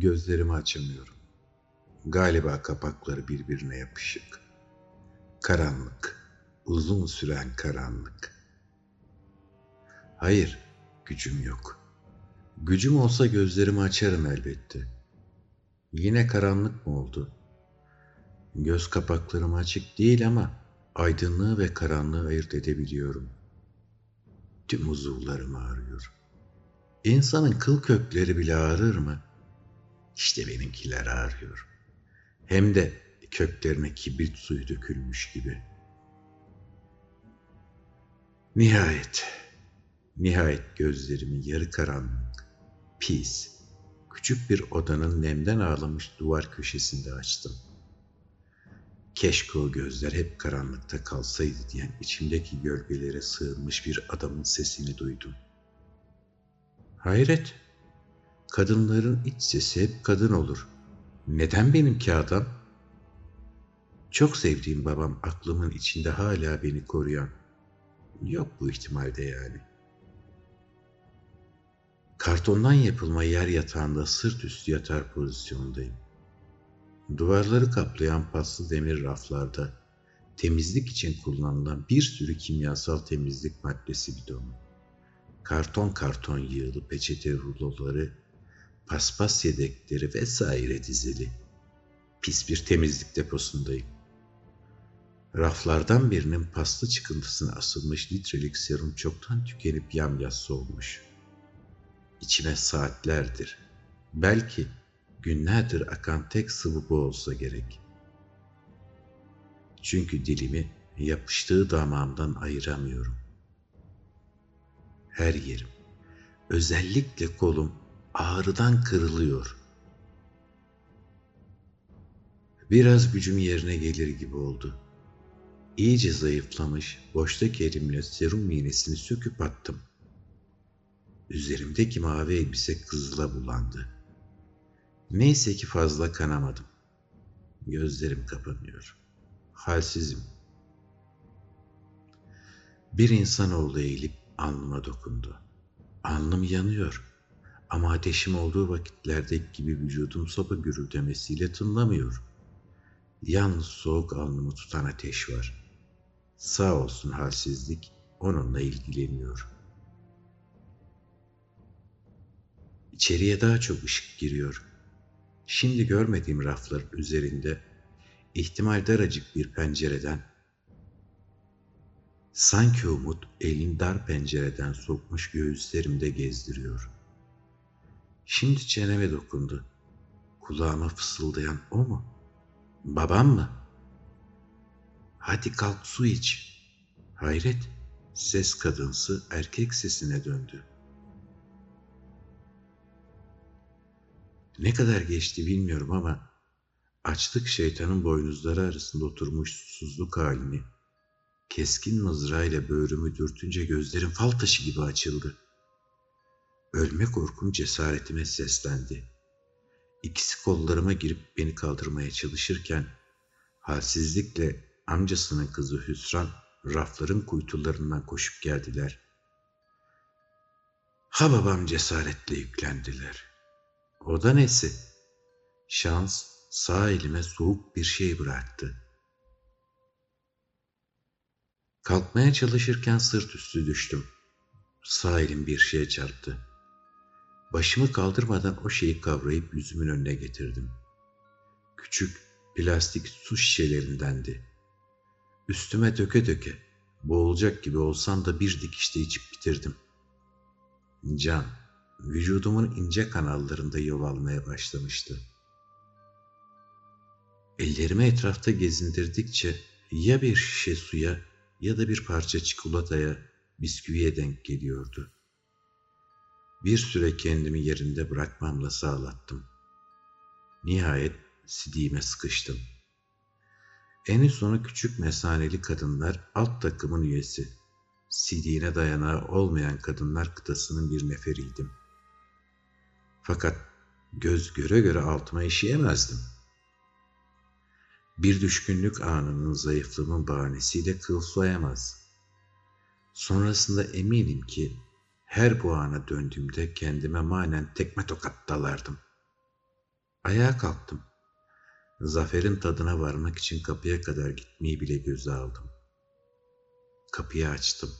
Gözlerimi açamıyorum. Galiba kapakları birbirine yapışık. Karanlık, uzun süren karanlık. Hayır, gücüm yok. Gücüm olsa gözlerimi açarım elbette. Yine karanlık mı oldu? Göz kapaklarım açık değil ama aydınlığı ve karanlığı ayırt edebiliyorum. Tüm uzuvlarım ağrıyor. İnsanın kıl kökleri bile ağrır mı? İşte benimkiler ağrıyor. Hem de köklerine kibrit suyu dökülmüş gibi. Nihayet, nihayet gözlerimi yarı karanlık, pis, küçük bir odanın nemden ağlamış duvar köşesinde açtım. Keşke o gözler hep karanlıkta kalsaydı diyen içimdeki gölgelere sığınmış bir adamın sesini duydum. Hayret, kadınların iç sesi hep kadın olur. Neden benimki adam? Çok sevdiğim babam aklımın içinde hala beni koruyan. Yok bu ihtimalde yani. Kartondan yapılma yer yatağında sırt üstü yatar pozisyondayım. Duvarları kaplayan paslı demir raflarda temizlik için kullanılan bir sürü kimyasal temizlik maddesi bidonu. Karton karton yığılı peçete ruloları, paspas yedekleri vesaire dizili. Pis bir temizlik deposundayım. Raflardan birinin paslı çıkıntısına asılmış litrelik serum çoktan tükenip yamyassı olmuş. İçime saatlerdir, belki günlerdir akan tek sıvı bu olsa gerek. Çünkü dilimi yapıştığı damağımdan ayıramıyorum. Her yerim, özellikle kolum ağrıdan kırılıyor. Biraz gücüm yerine gelir gibi oldu. İyice zayıflamış, boştaki elimle serum iğnesini söküp attım. Üzerimdeki mavi elbise kızıla bulandı. Neyse ki fazla kanamadım. Gözlerim kapanıyor. Halsizim. Bir insanoğlu eğilip alnıma dokundu. Alnım yanıyor. Ama ateşim olduğu vakitlerdeki gibi vücudum sopa gürültemesiyle tınlamıyor. Yalnız soğuk alnımı tutan ateş var. Sağ olsun halsizlik onunla ilgileniyor. İçeriye daha çok ışık giriyor. Şimdi görmediğim raflar üzerinde ihtimal daracık bir pencereden sanki umut elin dar pencereden sokmuş göğüslerimde gezdiriyor. Şimdi çeneme dokundu. Kulağıma fısıldayan o mu? Babam mı? Hadi kalk su iç. Hayret, ses kadınsı erkek sesine döndü. Ne kadar geçti bilmiyorum ama açlık şeytanın boynuzları arasında oturmuş susuzluk halini keskin mızrağıyla böğrümü dürtünce gözlerim fal taşı gibi açıldı. Ölme korkum cesaretime seslendi. İkisi kollarıma girip beni kaldırmaya çalışırken halsizlikle amcasının kızı Hüsran rafların kuytularından koşup geldiler. Ha babam cesaretle yüklendiler. O da nesi? Şans sağ elime soğuk bir şey bıraktı. Kalkmaya çalışırken sırt üstü düştüm. Sağ elim bir şeye çarptı. Başımı kaldırmadan o şeyi kavrayıp yüzümün önüne getirdim. Küçük plastik su şişelerindendi. Üstüme döke döke, boğulacak gibi olsam da bir dikişte içip bitirdim. Can, vücudumun ince kanallarında yol başlamıştı. Ellerimi etrafta gezindirdikçe ya bir şişe suya ya da bir parça çikolataya, bisküviye denk geliyordu. Bir süre kendimi yerinde bırakmamla sağlattım. Nihayet sidiğime sıkıştım. En sonu küçük mesaneli kadınlar alt takımın üyesi. Sidiğine dayanağı olmayan kadınlar kıtasının bir neferiydim. Fakat göz göre göre altıma işeyemezdim. Bir düşkünlük anının zayıflığımın bahanesiyle kıl soyamaz. Sonrasında eminim ki her bu ana döndüğümde kendime manen tekme tokat dalardım. Ayağa kalktım. Zaferin tadına varmak için kapıya kadar gitmeyi bile göze aldım. Kapıyı açtım.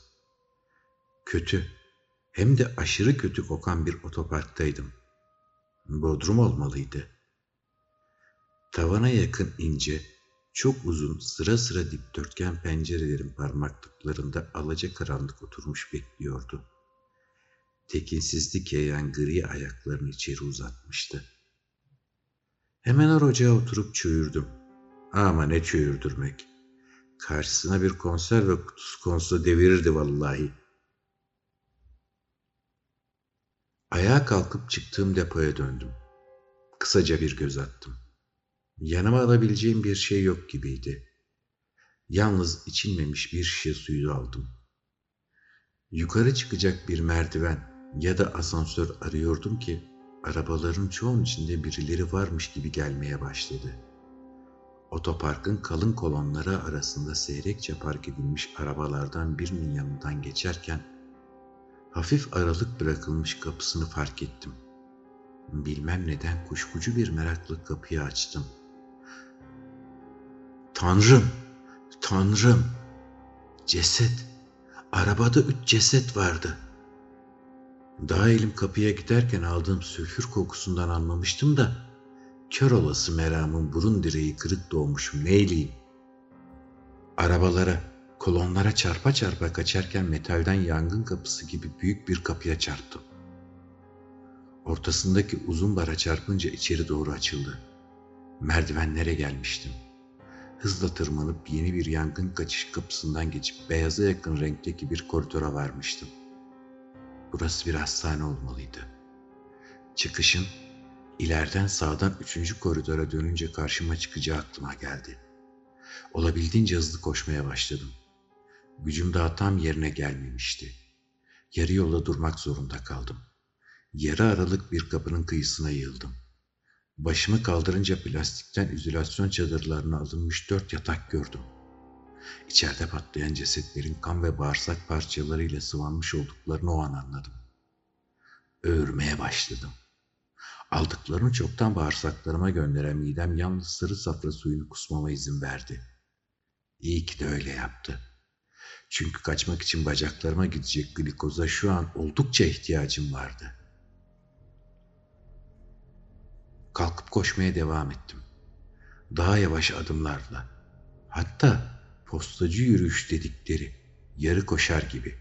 Kötü, hem de aşırı kötü kokan bir otoparktaydım. Bodrum olmalıydı. Tavana yakın ince, çok uzun sıra sıra dikdörtgen pencerelerin parmaklıklarında alaca karanlık oturmuş bekliyordu. Tekinsizlik yayan gri ayaklarını içeri uzatmıştı. Hemen ocağa oturup çöğürdüm. Ama ne çöğürdürmek. Karşısına bir konserve kutusu konsa devirirdi vallahi. Ayağa kalkıp çıktığım depoya döndüm. Kısaca bir göz attım. Yanıma alabileceğim bir şey yok gibiydi. Yalnız içilmemiş bir şişe suyu aldım. Yukarı çıkacak bir merdiven ya da asansör arıyordum ki arabaların çoğun içinde birileri varmış gibi gelmeye başladı. Otoparkın kalın kolonları arasında seyrekçe park edilmiş arabalardan birinin yanından geçerken hafif aralık bırakılmış kapısını fark ettim. Bilmem neden kuşkucu bir meraklı kapıyı açtım. Tanrım, Tanrım, ceset, arabada üç ceset vardı.'' Daha elim kapıya giderken aldığım sülfür kokusundan anlamıştım da kör olası meramın burun direği kırık doğmuşum neyleyim. Arabalara, kolonlara çarpa çarpa kaçarken metalden yangın kapısı gibi büyük bir kapıya çarptım. Ortasındaki uzun bara çarpınca içeri doğru açıldı. Merdivenlere gelmiştim. Hızla tırmanıp yeni bir yangın kaçış kapısından geçip beyaza yakın renkteki bir koridora varmıştım. Burası bir hastane olmalıydı. Çıkışın ileriden sağdan üçüncü koridora dönünce karşıma çıkacağı aklıma geldi. Olabildiğince hızlı koşmaya başladım. Gücüm daha tam yerine gelmemişti. Yarı yolda durmak zorunda kaldım. Yarı aralık bir kapının kıyısına yığıldım. Başımı kaldırınca plastikten izülasyon çadırlarına alınmış dört yatak gördüm.'' İçeride patlayan cesetlerin kan ve bağırsak parçalarıyla sıvanmış olduklarını o an anladım. Öğürmeye başladım. Aldıklarını çoktan bağırsaklarıma gönderen midem yalnız sarı safra suyunu kusmama izin verdi. İyi ki de öyle yaptı. Çünkü kaçmak için bacaklarıma gidecek glikoza şu an oldukça ihtiyacım vardı. Kalkıp koşmaya devam ettim. Daha yavaş adımlarla. Hatta postacı yürüyüş dedikleri yarı koşar gibi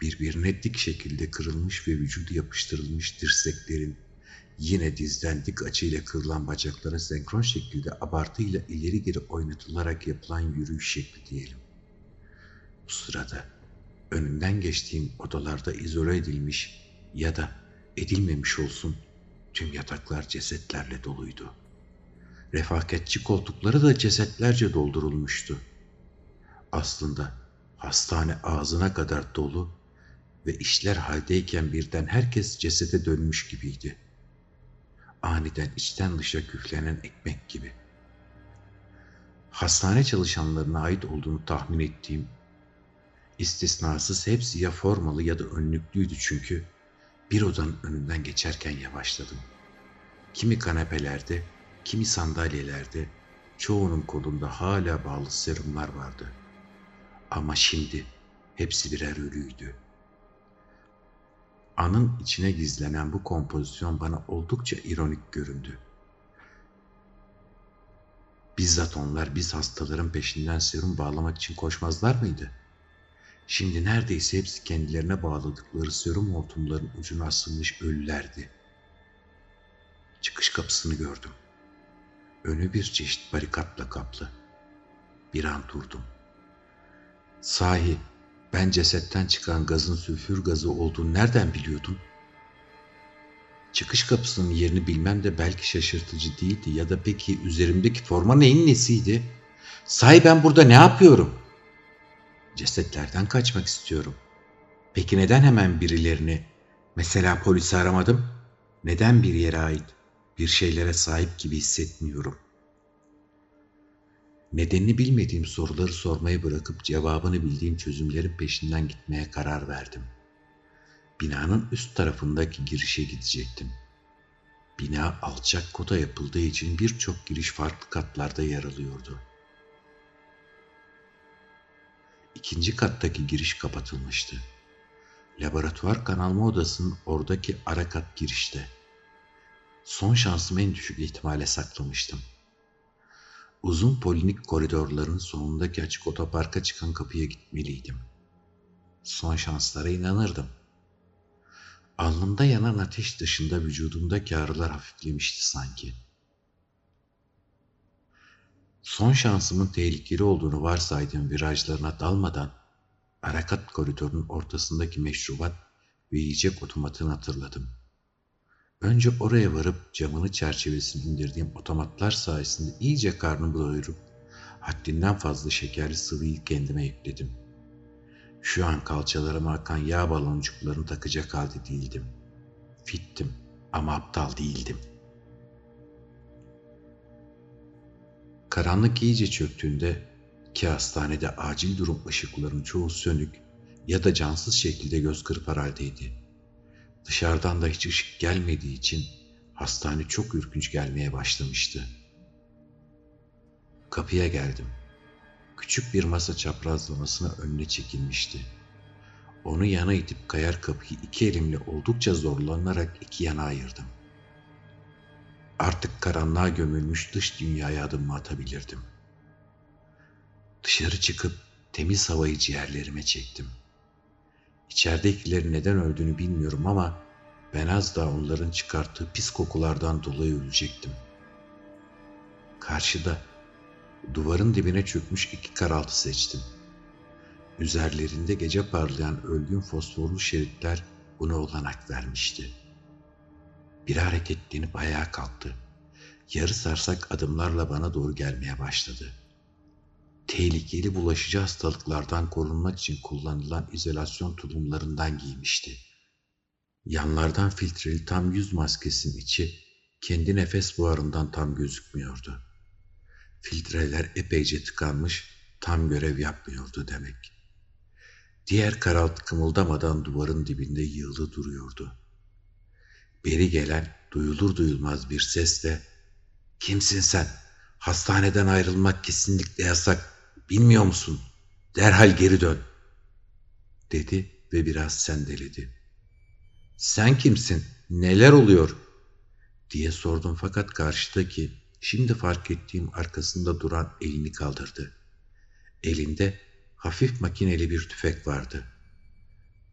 birbirine dik şekilde kırılmış ve vücudu yapıştırılmış dirseklerin yine dizden dik açıyla kırılan bacaklara senkron şekilde abartıyla ileri geri oynatılarak yapılan yürüyüş şekli diyelim. Bu sırada önünden geçtiğim odalarda izole edilmiş ya da edilmemiş olsun tüm yataklar cesetlerle doluydu. Refakatçi koltukları da cesetlerce doldurulmuştu. Aslında hastane ağzına kadar dolu ve işler haldeyken birden herkes cesede dönmüş gibiydi. Aniden içten dışa küflenen ekmek gibi. Hastane çalışanlarına ait olduğunu tahmin ettiğim, istisnasız hepsi ya formalı ya da önlüklüydü çünkü bir odanın önünden geçerken yavaşladım. Kimi kanepelerde, kimi sandalyelerde, çoğunun kolunda hala bağlı serumlar vardı.'' Ama şimdi hepsi birer ölüydü. Anın içine gizlenen bu kompozisyon bana oldukça ironik göründü. Bizzat onlar biz hastaların peşinden serum bağlamak için koşmazlar mıydı? Şimdi neredeyse hepsi kendilerine bağladıkları serum hortumların ucuna asılmış ölülerdi. Çıkış kapısını gördüm. Önü bir çeşit barikatla kaplı. Bir an durdum. Sahi ben cesetten çıkan gazın sülfür gazı olduğunu nereden biliyordum? Çıkış kapısının yerini bilmem de belki şaşırtıcı değildi ya da peki üzerimdeki forma neyin nesiydi? Sahi ben burada ne yapıyorum? Cesetlerden kaçmak istiyorum. Peki neden hemen birilerini, mesela polisi aramadım? Neden bir yere ait, bir şeylere sahip gibi hissetmiyorum? Nedenini bilmediğim soruları sormayı bırakıp cevabını bildiğim çözümlerin peşinden gitmeye karar verdim. Binanın üst tarafındaki girişe gidecektim. Bina alçak kota yapıldığı için birçok giriş farklı katlarda yer alıyordu. İkinci kattaki giriş kapatılmıştı. Laboratuvar kanalma odasının oradaki ara kat girişte. Son şansımı en düşük ihtimale saklamıştım. Uzun polinik koridorların sonundaki açık otoparka çıkan kapıya gitmeliydim. Son şanslara inanırdım. Alnımda yanan ateş dışında vücudumdaki ağrılar hafiflemişti sanki. Son şansımın tehlikeli olduğunu varsaydığım virajlarına dalmadan Arakat koridorunun ortasındaki meşrubat ve yiyecek otomatını hatırladım. Önce oraya varıp camını çerçevesini indirdiğim otomatlar sayesinde iyice karnımı doyurup haddinden fazla şekerli sıvıyı kendime yükledim. Şu an kalçalarıma akan yağ baloncuklarını takacak halde değildim. Fittim ama aptal değildim. Karanlık iyice çöktüğünde ki hastanede acil durum ışıklarının çoğu sönük ya da cansız şekilde göz kırpar haldeydi. Dışarıdan da hiç ışık gelmediği için hastane çok ürkünç gelmeye başlamıştı. Kapıya geldim. Küçük bir masa çaprazlamasına önüne çekilmişti. Onu yana itip kayar kapıyı iki elimle oldukça zorlanarak iki yana ayırdım. Artık karanlığa gömülmüş dış dünyaya adımımı atabilirdim.'' Dışarı çıkıp temiz havayı ciğerlerime çektim. İçeridekilerin neden öldüğünü bilmiyorum ama ben az daha onların çıkarttığı pis kokulardan dolayı ölecektim. Karşıda duvarın dibine çökmüş iki karaltı seçtim. Üzerlerinde gece parlayan ölgün fosforlu şeritler buna olanak vermişti. Bir hareketlenip ayağa kalktı. Yarı sarsak adımlarla bana doğru gelmeye başladı.'' Tehlikeli bulaşıcı hastalıklardan korunmak için kullanılan izolasyon tulumlarından giymişti. Yanlardan filtreli tam yüz maskesinin içi kendi nefes buharından tam gözükmüyordu. Filtreler epeyce tıkanmış, tam görev yapmıyordu demek. Diğer karaltı kımıldamadan duvarın dibinde yığılı duruyordu. Beri gelen duyulur duyulmaz bir sesle ''Kimsin sen? Hastaneden ayrılmak kesinlikle yasak. Bilmiyor musun? Derhal geri dön. Dedi ve biraz sendeledi. Sen kimsin? Neler oluyor? Diye sordum fakat karşıdaki şimdi fark ettiğim arkasında duran elini kaldırdı. Elinde hafif makineli bir tüfek vardı.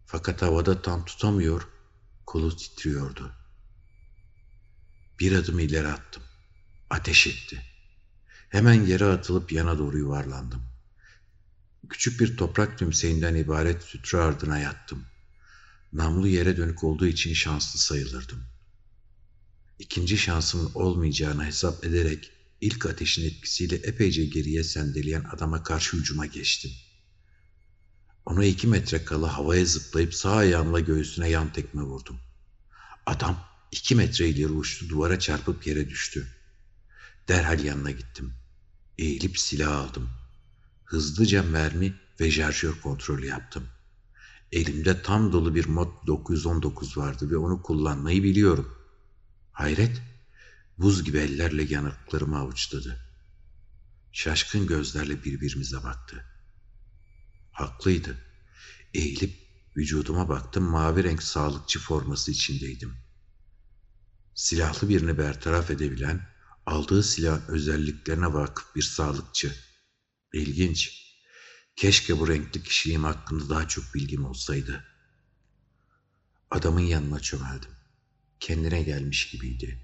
Fakat havada tam tutamıyor, kolu titriyordu. Bir adım ileri attım. Ateş etti. Hemen yere atılıp yana doğru yuvarlandım. Küçük bir toprak tümseyinden ibaret sütre ardına yattım. Namlu yere dönük olduğu için şanslı sayılırdım. İkinci şansımın olmayacağını hesap ederek ilk ateşin etkisiyle epeyce geriye sendeleyen adama karşı hücuma geçtim. Ona iki metre kala havaya zıplayıp sağ ayağımla göğsüne yan tekme vurdum. Adam iki metre ileri uçtu duvara çarpıp yere düştü. Derhal yanına gittim. Eğilip silah aldım. Hızlıca mermi ve şarjör kontrolü yaptım. Elimde tam dolu bir Mod 919 vardı ve onu kullanmayı biliyorum. Hayret, buz gibi ellerle yanıklarımı avuçladı. Şaşkın gözlerle birbirimize baktı. Haklıydı. Eğilip vücuduma baktım mavi renk sağlıkçı forması içindeydim. Silahlı birini bertaraf edebilen aldığı silahın özelliklerine vakıf bir sağlıkçı. İlginç. Keşke bu renkli kişiliğim hakkında daha çok bilgim olsaydı. Adamın yanına çömeldim. Kendine gelmiş gibiydi.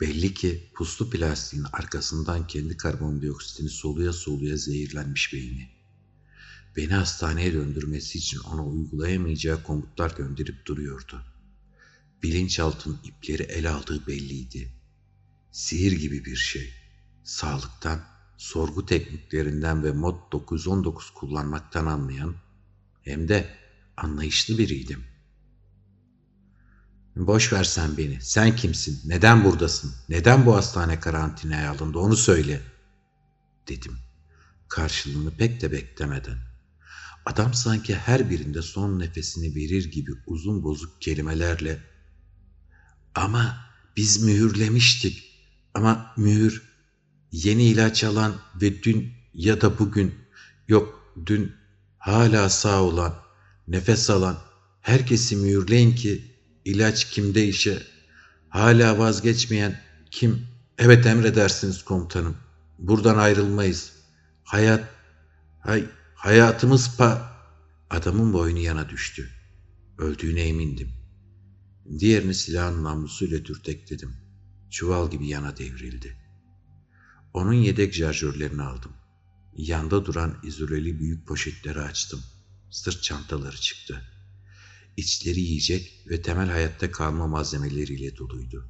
Belli ki puslu plastiğin arkasından kendi karbondioksitini soluya soluya zehirlenmiş beyni. Beni hastaneye döndürmesi için ona uygulayamayacağı komutlar gönderip duruyordu. Bilinçaltının ipleri el aldığı belliydi sihir gibi bir şey. Sağlıktan, sorgu tekniklerinden ve mod 919 kullanmaktan anlayan hem de anlayışlı biriydim. Boş ver sen beni. Sen kimsin? Neden buradasın? Neden bu hastane karantinaya alındı? Onu söyle. Dedim. Karşılığını pek de beklemeden. Adam sanki her birinde son nefesini verir gibi uzun bozuk kelimelerle ama Biz mühürlemiştik ama mühür yeni ilaç alan ve dün ya da bugün yok dün hala sağ olan, nefes alan herkesi mühürleyin ki ilaç kimde işe hala vazgeçmeyen kim? Evet emredersiniz komutanım. Buradan ayrılmayız. Hayat, hay, hayatımız pa... Adamın boynu yana düştü. Öldüğüne emindim. Diğerini silahın namlusuyla dürtekledim. Çuval gibi yana devrildi. Onun yedek şarjörlerini aldım. Yanda duran izoleli büyük poşetleri açtım. Sırt çantaları çıktı. İçleri yiyecek ve temel hayatta kalma malzemeleriyle doluydu.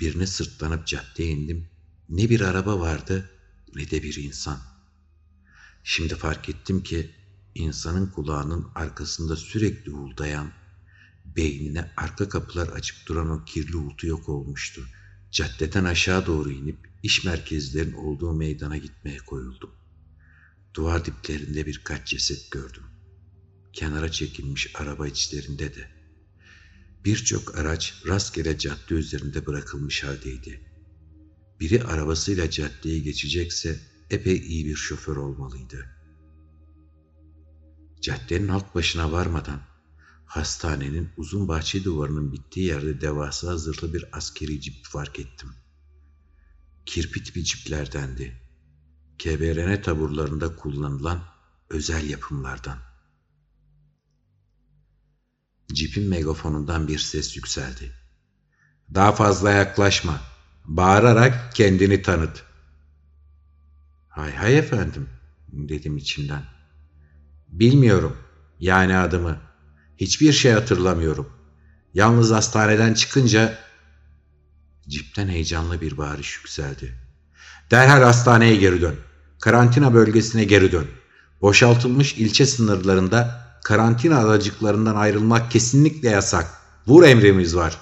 Birine sırtlanıp caddeye indim. Ne bir araba vardı ne de bir insan. Şimdi fark ettim ki insanın kulağının arkasında sürekli uğuldayan, beynine arka kapılar açıp duran o kirli uğultu yok olmuştu. Caddeden aşağı doğru inip iş merkezlerin olduğu meydana gitmeye koyuldum. Duvar diplerinde birkaç ceset gördüm. Kenara çekilmiş araba içlerinde de. Birçok araç rastgele cadde üzerinde bırakılmış haldeydi. Biri arabasıyla caddeyi geçecekse epey iyi bir şoför olmalıydı. Caddenin alt başına varmadan hastanenin uzun bahçe duvarının bittiği yerde devasa zırhlı bir askeri cip fark ettim. Kirpit bir ciplerdendi. KBRN taburlarında kullanılan özel yapımlardan. Cipin megafonundan bir ses yükseldi. Daha fazla yaklaşma. Bağırarak kendini tanıt. Hay hay efendim dedim içimden. Bilmiyorum yani adımı. Hiçbir şey hatırlamıyorum. Yalnız hastaneden çıkınca cipten heyecanlı bir bağırış yükseldi. Derhal hastaneye geri dön. Karantina bölgesine geri dön. Boşaltılmış ilçe sınırlarında karantina adacıklarından ayrılmak kesinlikle yasak. Vur emrimiz var.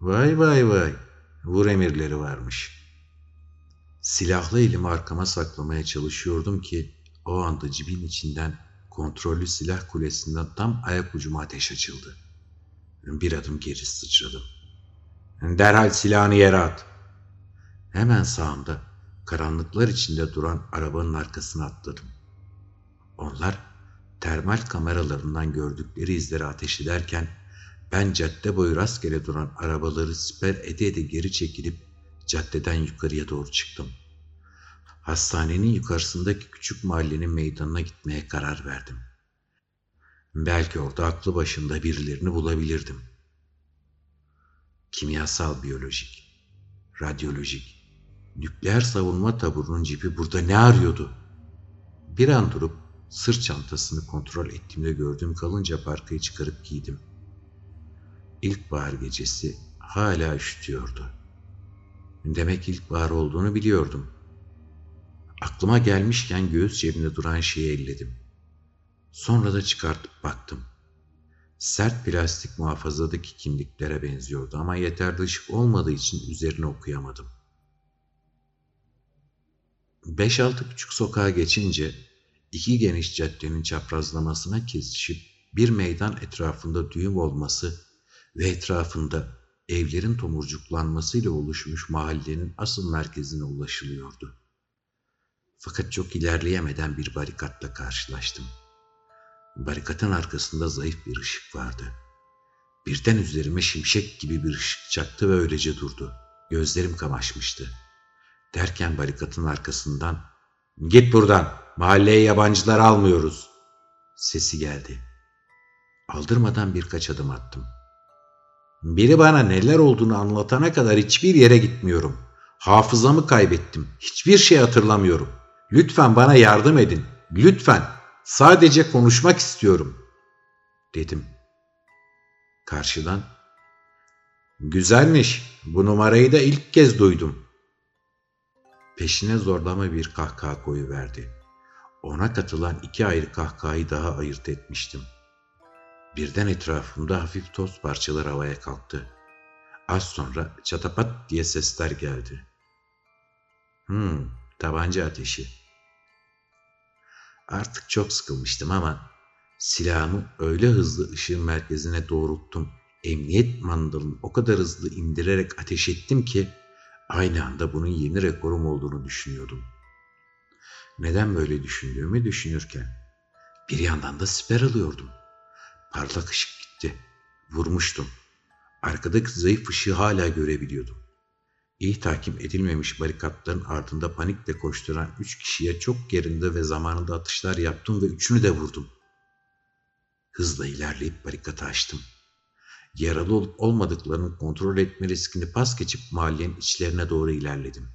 Vay vay vay. Vur emirleri varmış. Silahlı elimi arkama saklamaya çalışıyordum ki o anda cibin içinden kontrollü silah kulesinden tam ayak ucuma ateş açıldı. Bir adım geri sıçradım. Derhal silahını yere at. Hemen sağımda karanlıklar içinde duran arabanın arkasına atladım. Onlar termal kameralarından gördükleri izleri ateş ederken ben cadde boyu rastgele duran arabaları siper ede ede geri çekilip caddeden yukarıya doğru çıktım. Hastanenin yukarısındaki küçük mahallenin meydanına gitmeye karar verdim. Belki orada aklı başında birilerini bulabilirdim. Kimyasal biyolojik, radyolojik, nükleer savunma taburunun cipi burada ne arıyordu? Bir an durup sırt çantasını kontrol ettiğimde gördüğüm kalınca parkayı çıkarıp giydim. İlkbahar gecesi hala üşütüyordu. Demek ilkbahar olduğunu biliyordum. Aklıma gelmişken göğüs cebinde duran şeyi elledim. Sonra da çıkartıp baktım. Sert plastik muhafazadaki kimliklere benziyordu ama yeterli ışık olmadığı için üzerine okuyamadım. Beş altı küçük sokağa geçince iki geniş caddenin çaprazlamasına kesişip bir meydan etrafında düğüm olması ve etrafında evlerin tomurcuklanmasıyla oluşmuş mahallenin asıl merkezine ulaşılıyordu. Fakat çok ilerleyemeden bir barikatla karşılaştım. Barikatın arkasında zayıf bir ışık vardı. Birden üzerime şimşek gibi bir ışık çaktı ve öylece durdu. Gözlerim kamaşmıştı. Derken barikatın arkasından ''Git buradan, mahalleye yabancılar almıyoruz.'' sesi geldi. Aldırmadan birkaç adım attım. Biri bana neler olduğunu anlatana kadar hiçbir yere gitmiyorum. Hafızamı kaybettim. Hiçbir şey hatırlamıyorum. Lütfen bana yardım edin. Lütfen. Sadece konuşmak istiyorum. Dedim. Karşıdan. Güzelmiş. Bu numarayı da ilk kez duydum. Peşine zorlama bir kahkaha koyuverdi. Ona katılan iki ayrı kahkahayı daha ayırt etmiştim. Birden etrafımda hafif toz parçaları havaya kalktı. Az sonra çatapat diye sesler geldi. Hmm, tabanca ateşi. Artık çok sıkılmıştım ama silahımı öyle hızlı ışığın merkezine doğrulttum emniyet mandalını o kadar hızlı indirerek ateş ettim ki aynı anda bunun yeni rekorum olduğunu düşünüyordum. Neden böyle düşündüğümü düşünürken bir yandan da siper alıyordum. Parlak ışık gitti. Vurmuştum. Arkadaki zayıf ışığı hala görebiliyordum. İyi takip edilmemiş barikatların ardında panikle koşturan üç kişiye çok gerinde ve zamanında atışlar yaptım ve üçünü de vurdum. Hızla ilerleyip barikatı açtım. Yaralı olup olmadıklarını kontrol etme riskini pas geçip mahallenin içlerine doğru ilerledim.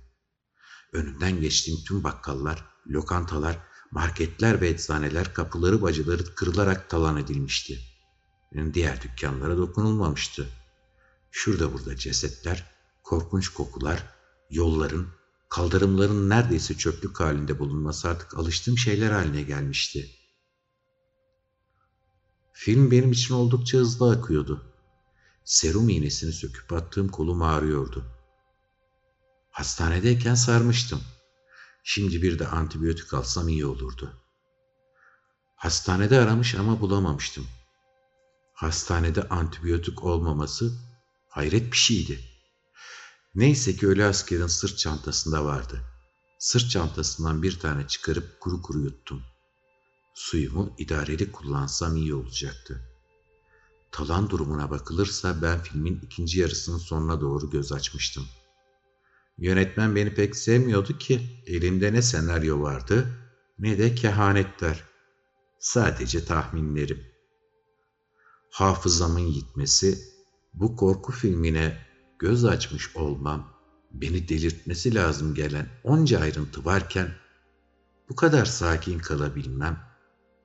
Önünden geçtiğim tüm bakkallar, lokantalar, marketler ve eczaneler kapıları bacıları kırılarak talan edilmişti. Diğer dükkanlara dokunulmamıştı. Şurada burada cesetler, korkunç kokular, yolların, kaldırımların neredeyse çöplük halinde bulunması artık alıştığım şeyler haline gelmişti. Film benim için oldukça hızlı akıyordu. Serum iğnesini söküp attığım kolum ağrıyordu. Hastanedeyken sarmıştım. Şimdi bir de antibiyotik alsam iyi olurdu. Hastanede aramış ama bulamamıştım. Hastanede antibiyotik olmaması hayret bir şeydi. Neyse ki ölü askerin sırt çantasında vardı. Sırt çantasından bir tane çıkarıp kuru kuru yuttum. Suyumu idareli kullansam iyi olacaktı. Talan durumuna bakılırsa ben filmin ikinci yarısının sonuna doğru göz açmıştım. Yönetmen beni pek sevmiyordu ki elimde ne senaryo vardı ne de kehanetler. Sadece tahminlerim. Hafızamın yitmesi bu korku filmine göz açmış olmam, beni delirtmesi lazım gelen onca ayrıntı varken bu kadar sakin kalabilmem,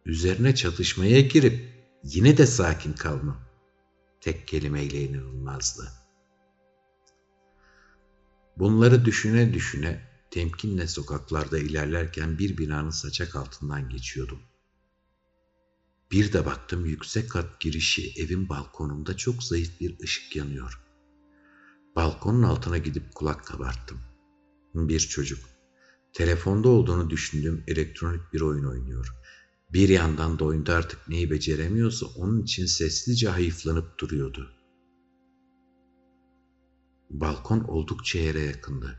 üzerine çatışmaya girip yine de sakin kalmam tek kelimeyle inanılmazdı. Bunları düşüne düşüne temkinle sokaklarda ilerlerken bir binanın saçak altından geçiyordum. Bir de baktım yüksek kat girişi evin balkonunda çok zayıf bir ışık yanıyor. Balkonun altına gidip kulak kabarttım. Bir çocuk. Telefonda olduğunu düşündüğüm elektronik bir oyun oynuyor. Bir yandan da oyunda artık neyi beceremiyorsa onun için seslice hayıflanıp duruyordu. Balkon oldukça yere yakındı.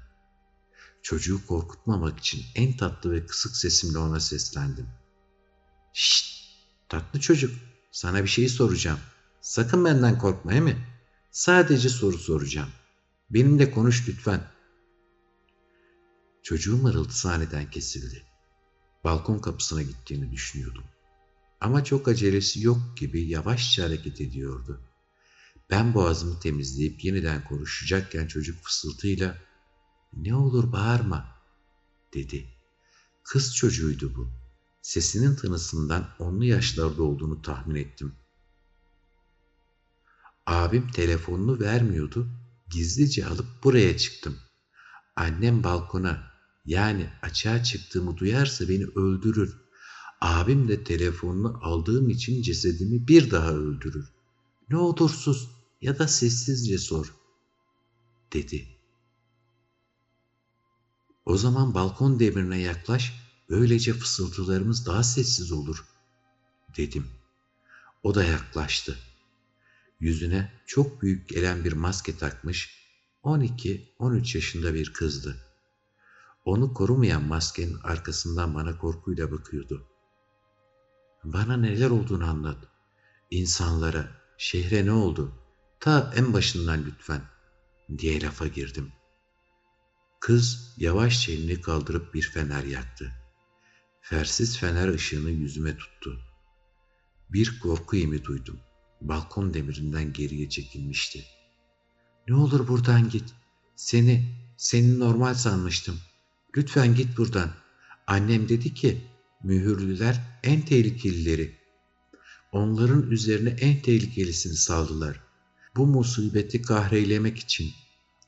Çocuğu korkutmamak için en tatlı ve kısık sesimle ona seslendim. Şşt, tatlı çocuk, sana bir şey soracağım. Sakın benden korkma, he mi? Sadece soru soracağım.'' Benimle konuş lütfen. Çocuğun mırıltısı aniden kesildi. Balkon kapısına gittiğini düşünüyordum. Ama çok acelesi yok gibi yavaşça hareket ediyordu. Ben boğazımı temizleyip yeniden konuşacakken çocuk fısıltıyla ''Ne olur bağırma'' dedi. Kız çocuğuydu bu. Sesinin tınısından onlu yaşlarda olduğunu tahmin ettim. Abim telefonunu vermiyordu gizlice alıp buraya çıktım. Annem balkona yani açığa çıktığımı duyarsa beni öldürür. Abim de telefonunu aldığım için cesedimi bir daha öldürür. Ne olur ya da sessizce sor, dedi. O zaman balkon demirine yaklaş, böylece fısıltılarımız daha sessiz olur, dedim. O da yaklaştı. Yüzüne çok büyük gelen bir maske takmış 12-13 yaşında bir kızdı. Onu korumayan maskenin arkasından bana korkuyla bakıyordu. Bana neler olduğunu anlat. İnsanlara, şehre ne oldu? Ta en başından lütfen diye lafa girdim. Kız yavaşça elini kaldırıp bir fener yaktı. Fersiz fener ışığını yüzüme tuttu. Bir korku imi duydum balkon demirinden geriye çekilmişti. Ne olur buradan git. Seni, seni normal sanmıştım. Lütfen git buradan. Annem dedi ki mühürlüler en tehlikelileri. Onların üzerine en tehlikelisini saldılar. Bu musibeti kahreylemek için.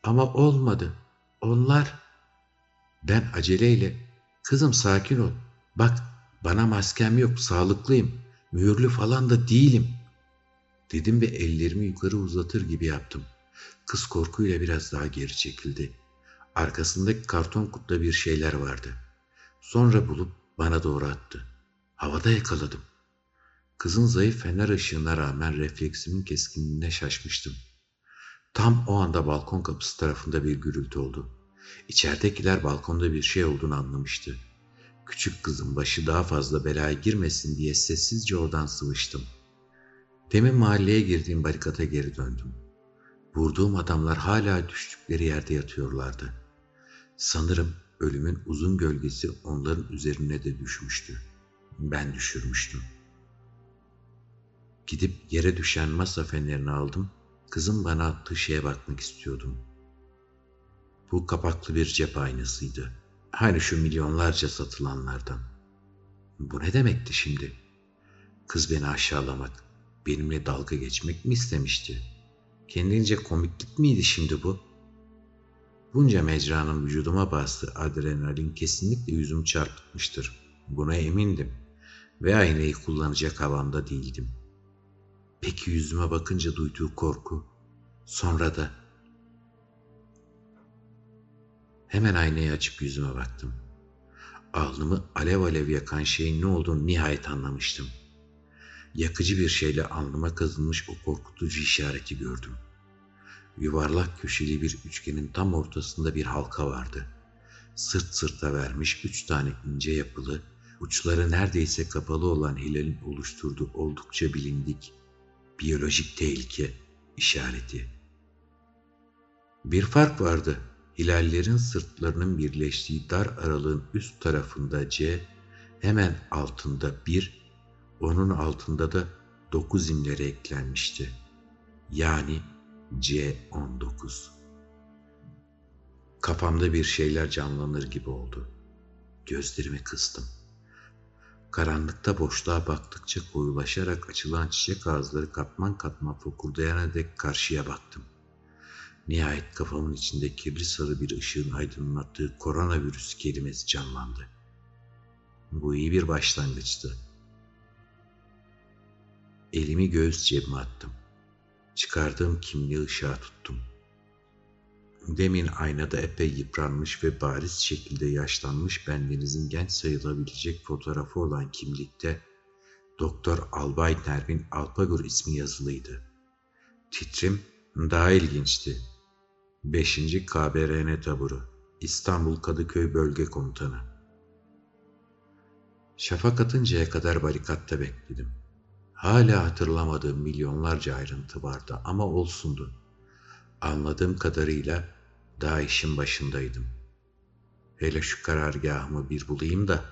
Ama olmadı. Onlar... Ben aceleyle, kızım sakin ol. Bak bana maskem yok, sağlıklıyım. Mühürlü falan da değilim Dedim ve ellerimi yukarı uzatır gibi yaptım. Kız korkuyla biraz daha geri çekildi. Arkasındaki karton kutuda bir şeyler vardı. Sonra bulup bana doğru attı. Havada yakaladım. Kızın zayıf fener ışığına rağmen refleksimin keskinliğine şaşmıştım. Tam o anda balkon kapısı tarafında bir gürültü oldu. İçeridekiler balkonda bir şey olduğunu anlamıştı. Küçük kızın başı daha fazla belaya girmesin diye sessizce oradan sıvıştım. Demin mahalleye girdiğim barikata geri döndüm. Vurduğum adamlar hala düştükleri yerde yatıyorlardı. Sanırım ölümün uzun gölgesi onların üzerine de düşmüştü. Ben düşürmüştüm. Gidip yere düşen masa fenerini aldım. Kızım bana attığı şeye bakmak istiyordum. Bu kapaklı bir cep aynasıydı. Hani şu milyonlarca satılanlardan. Bu ne demekti şimdi? Kız beni aşağılamak, benimle dalga geçmek mi istemişti? Kendince komiklik miydi şimdi bu? Bunca mecranın vücuduma bastığı adrenalin kesinlikle yüzümü çarpıtmıştır. Buna emindim ve aynayı kullanacak havamda değildim. Peki yüzüme bakınca duyduğu korku, sonra da hemen aynayı açıp yüzüme baktım. Alnımı alev alev yakan şeyin ne olduğunu nihayet anlamıştım. Yakıcı bir şeyle alnıma kazınmış o korkutucu işareti gördüm. Yuvarlak köşeli bir üçgenin tam ortasında bir halka vardı. Sırt sırta vermiş üç tane ince yapılı, uçları neredeyse kapalı olan hilalin oluşturduğu oldukça bilindik biyolojik tehlike işareti. Bir fark vardı. Hilallerin sırtlarının birleştiği dar aralığın üst tarafında C, hemen altında 1, onun altında da 9 imleri eklenmişti. Yani C19. Kafamda bir şeyler canlanır gibi oldu. Gözlerimi kıstım. Karanlıkta boşluğa baktıkça koyulaşarak açılan çiçek ağızları katman katman fokurdayana dek karşıya baktım. Nihayet kafamın içinde kirli sarı bir ışığın aydınlattığı koronavirüs kelimesi canlandı. Bu iyi bir başlangıçtı. Elimi göğüs cebime attım. Çıkardığım kimliği ışığa tuttum. Demin aynada epey yıpranmış ve bariz şekilde yaşlanmış bendenizin genç sayılabilecek fotoğrafı olan kimlikte Doktor Albay Nervin Alpagor ismi yazılıydı. Titrim daha ilginçti. 5. KBRN taburu İstanbul Kadıköy Bölge Komutanı Şafak atıncaya kadar barikatta bekledim. Hala hatırlamadığım milyonlarca ayrıntı vardı ama olsundu. Anladığım kadarıyla daha işin başındaydım. Hele şu karargahımı bir bulayım da.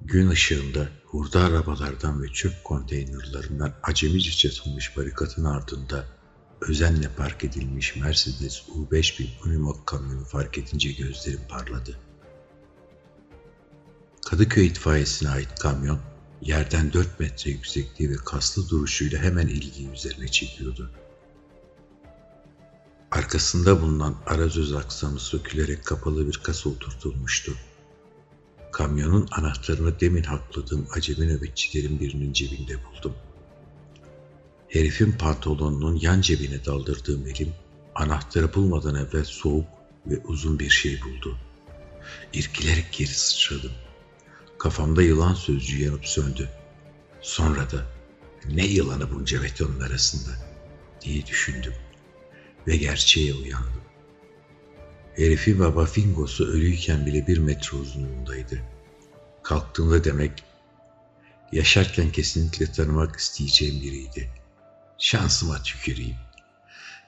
Gün ışığında hurda arabalardan ve çöp konteynerlarından acemice çatılmış barikatın ardında özenle park edilmiş Mercedes U5000 Unimog kamyonu fark edince gözlerim parladı. Kadıköy itfaiyesine ait kamyon yerden 4 metre yüksekliği ve kaslı duruşuyla hemen ilgiyi üzerine çekiyordu. Arkasında bulunan arazöz aksamı sökülerek kapalı bir kasa oturtulmuştu. Kamyonun anahtarını demin hakladığım acemi nöbetçilerin birinin cebinde buldum. Herifin pantolonunun yan cebine daldırdığım elim anahtarı bulmadan evvel soğuk ve uzun bir şey buldu. İrkilerek geri sıçradım. Kafamda yılan sözcüğü yanıp söndü. Sonra da ne yılanı bunca betonun arasında diye düşündüm ve gerçeğe uyandım. Herifin baba Fingos'u ölüyken bile bir metre uzunluğundaydı. Kalktığında demek yaşarken kesinlikle tanımak isteyeceğim biriydi. Şansıma tüküreyim.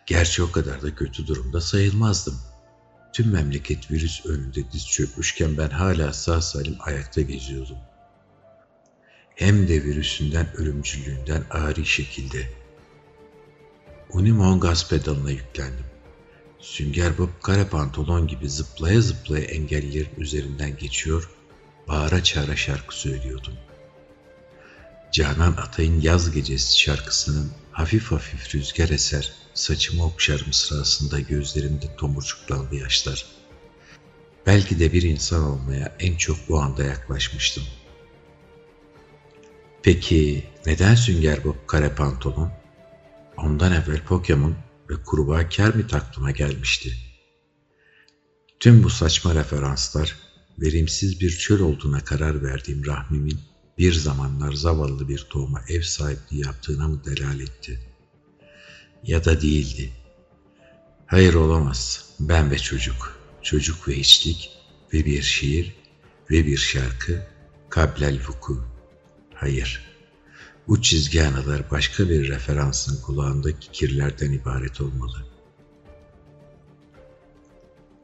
Gerçi o kadar da kötü durumda sayılmazdım. Tüm memleket virüs önünde diz çökmüşken ben hala sağ salim ayakta geziyordum. Hem de virüsünden ölümcüllüğünden ağır şekilde. Unimon gaz pedalına yüklendim. Sünger Bob kare pantolon gibi zıplaya zıplaya engellerin üzerinden geçiyor, bağıra çağıra şarkı söylüyordum. Canan Atay'ın Yaz Gecesi şarkısının hafif hafif rüzgar eser, saçımı okşarım sırasında gözlerimde tomurcuklandı yaşlar. Belki de bir insan olmaya en çok bu anda yaklaşmıştım. Peki neden Sünger Bob kare pantolon? Ondan evvel Pokemon ve kurbağa Kermit aklıma gelmişti. Tüm bu saçma referanslar verimsiz bir çöl olduğuna karar verdiğim rahmimin bir zamanlar zavallı bir tohuma ev sahipliği yaptığına mı delaletti? Ya da değildi. Hayır olamaz. Ben ve çocuk, çocuk ve hiçlik ve bir şiir ve bir şarkı kablel vuku. Hayır. Bu çizgi anılar başka bir referansın kulağındaki kirlerden ibaret olmalı.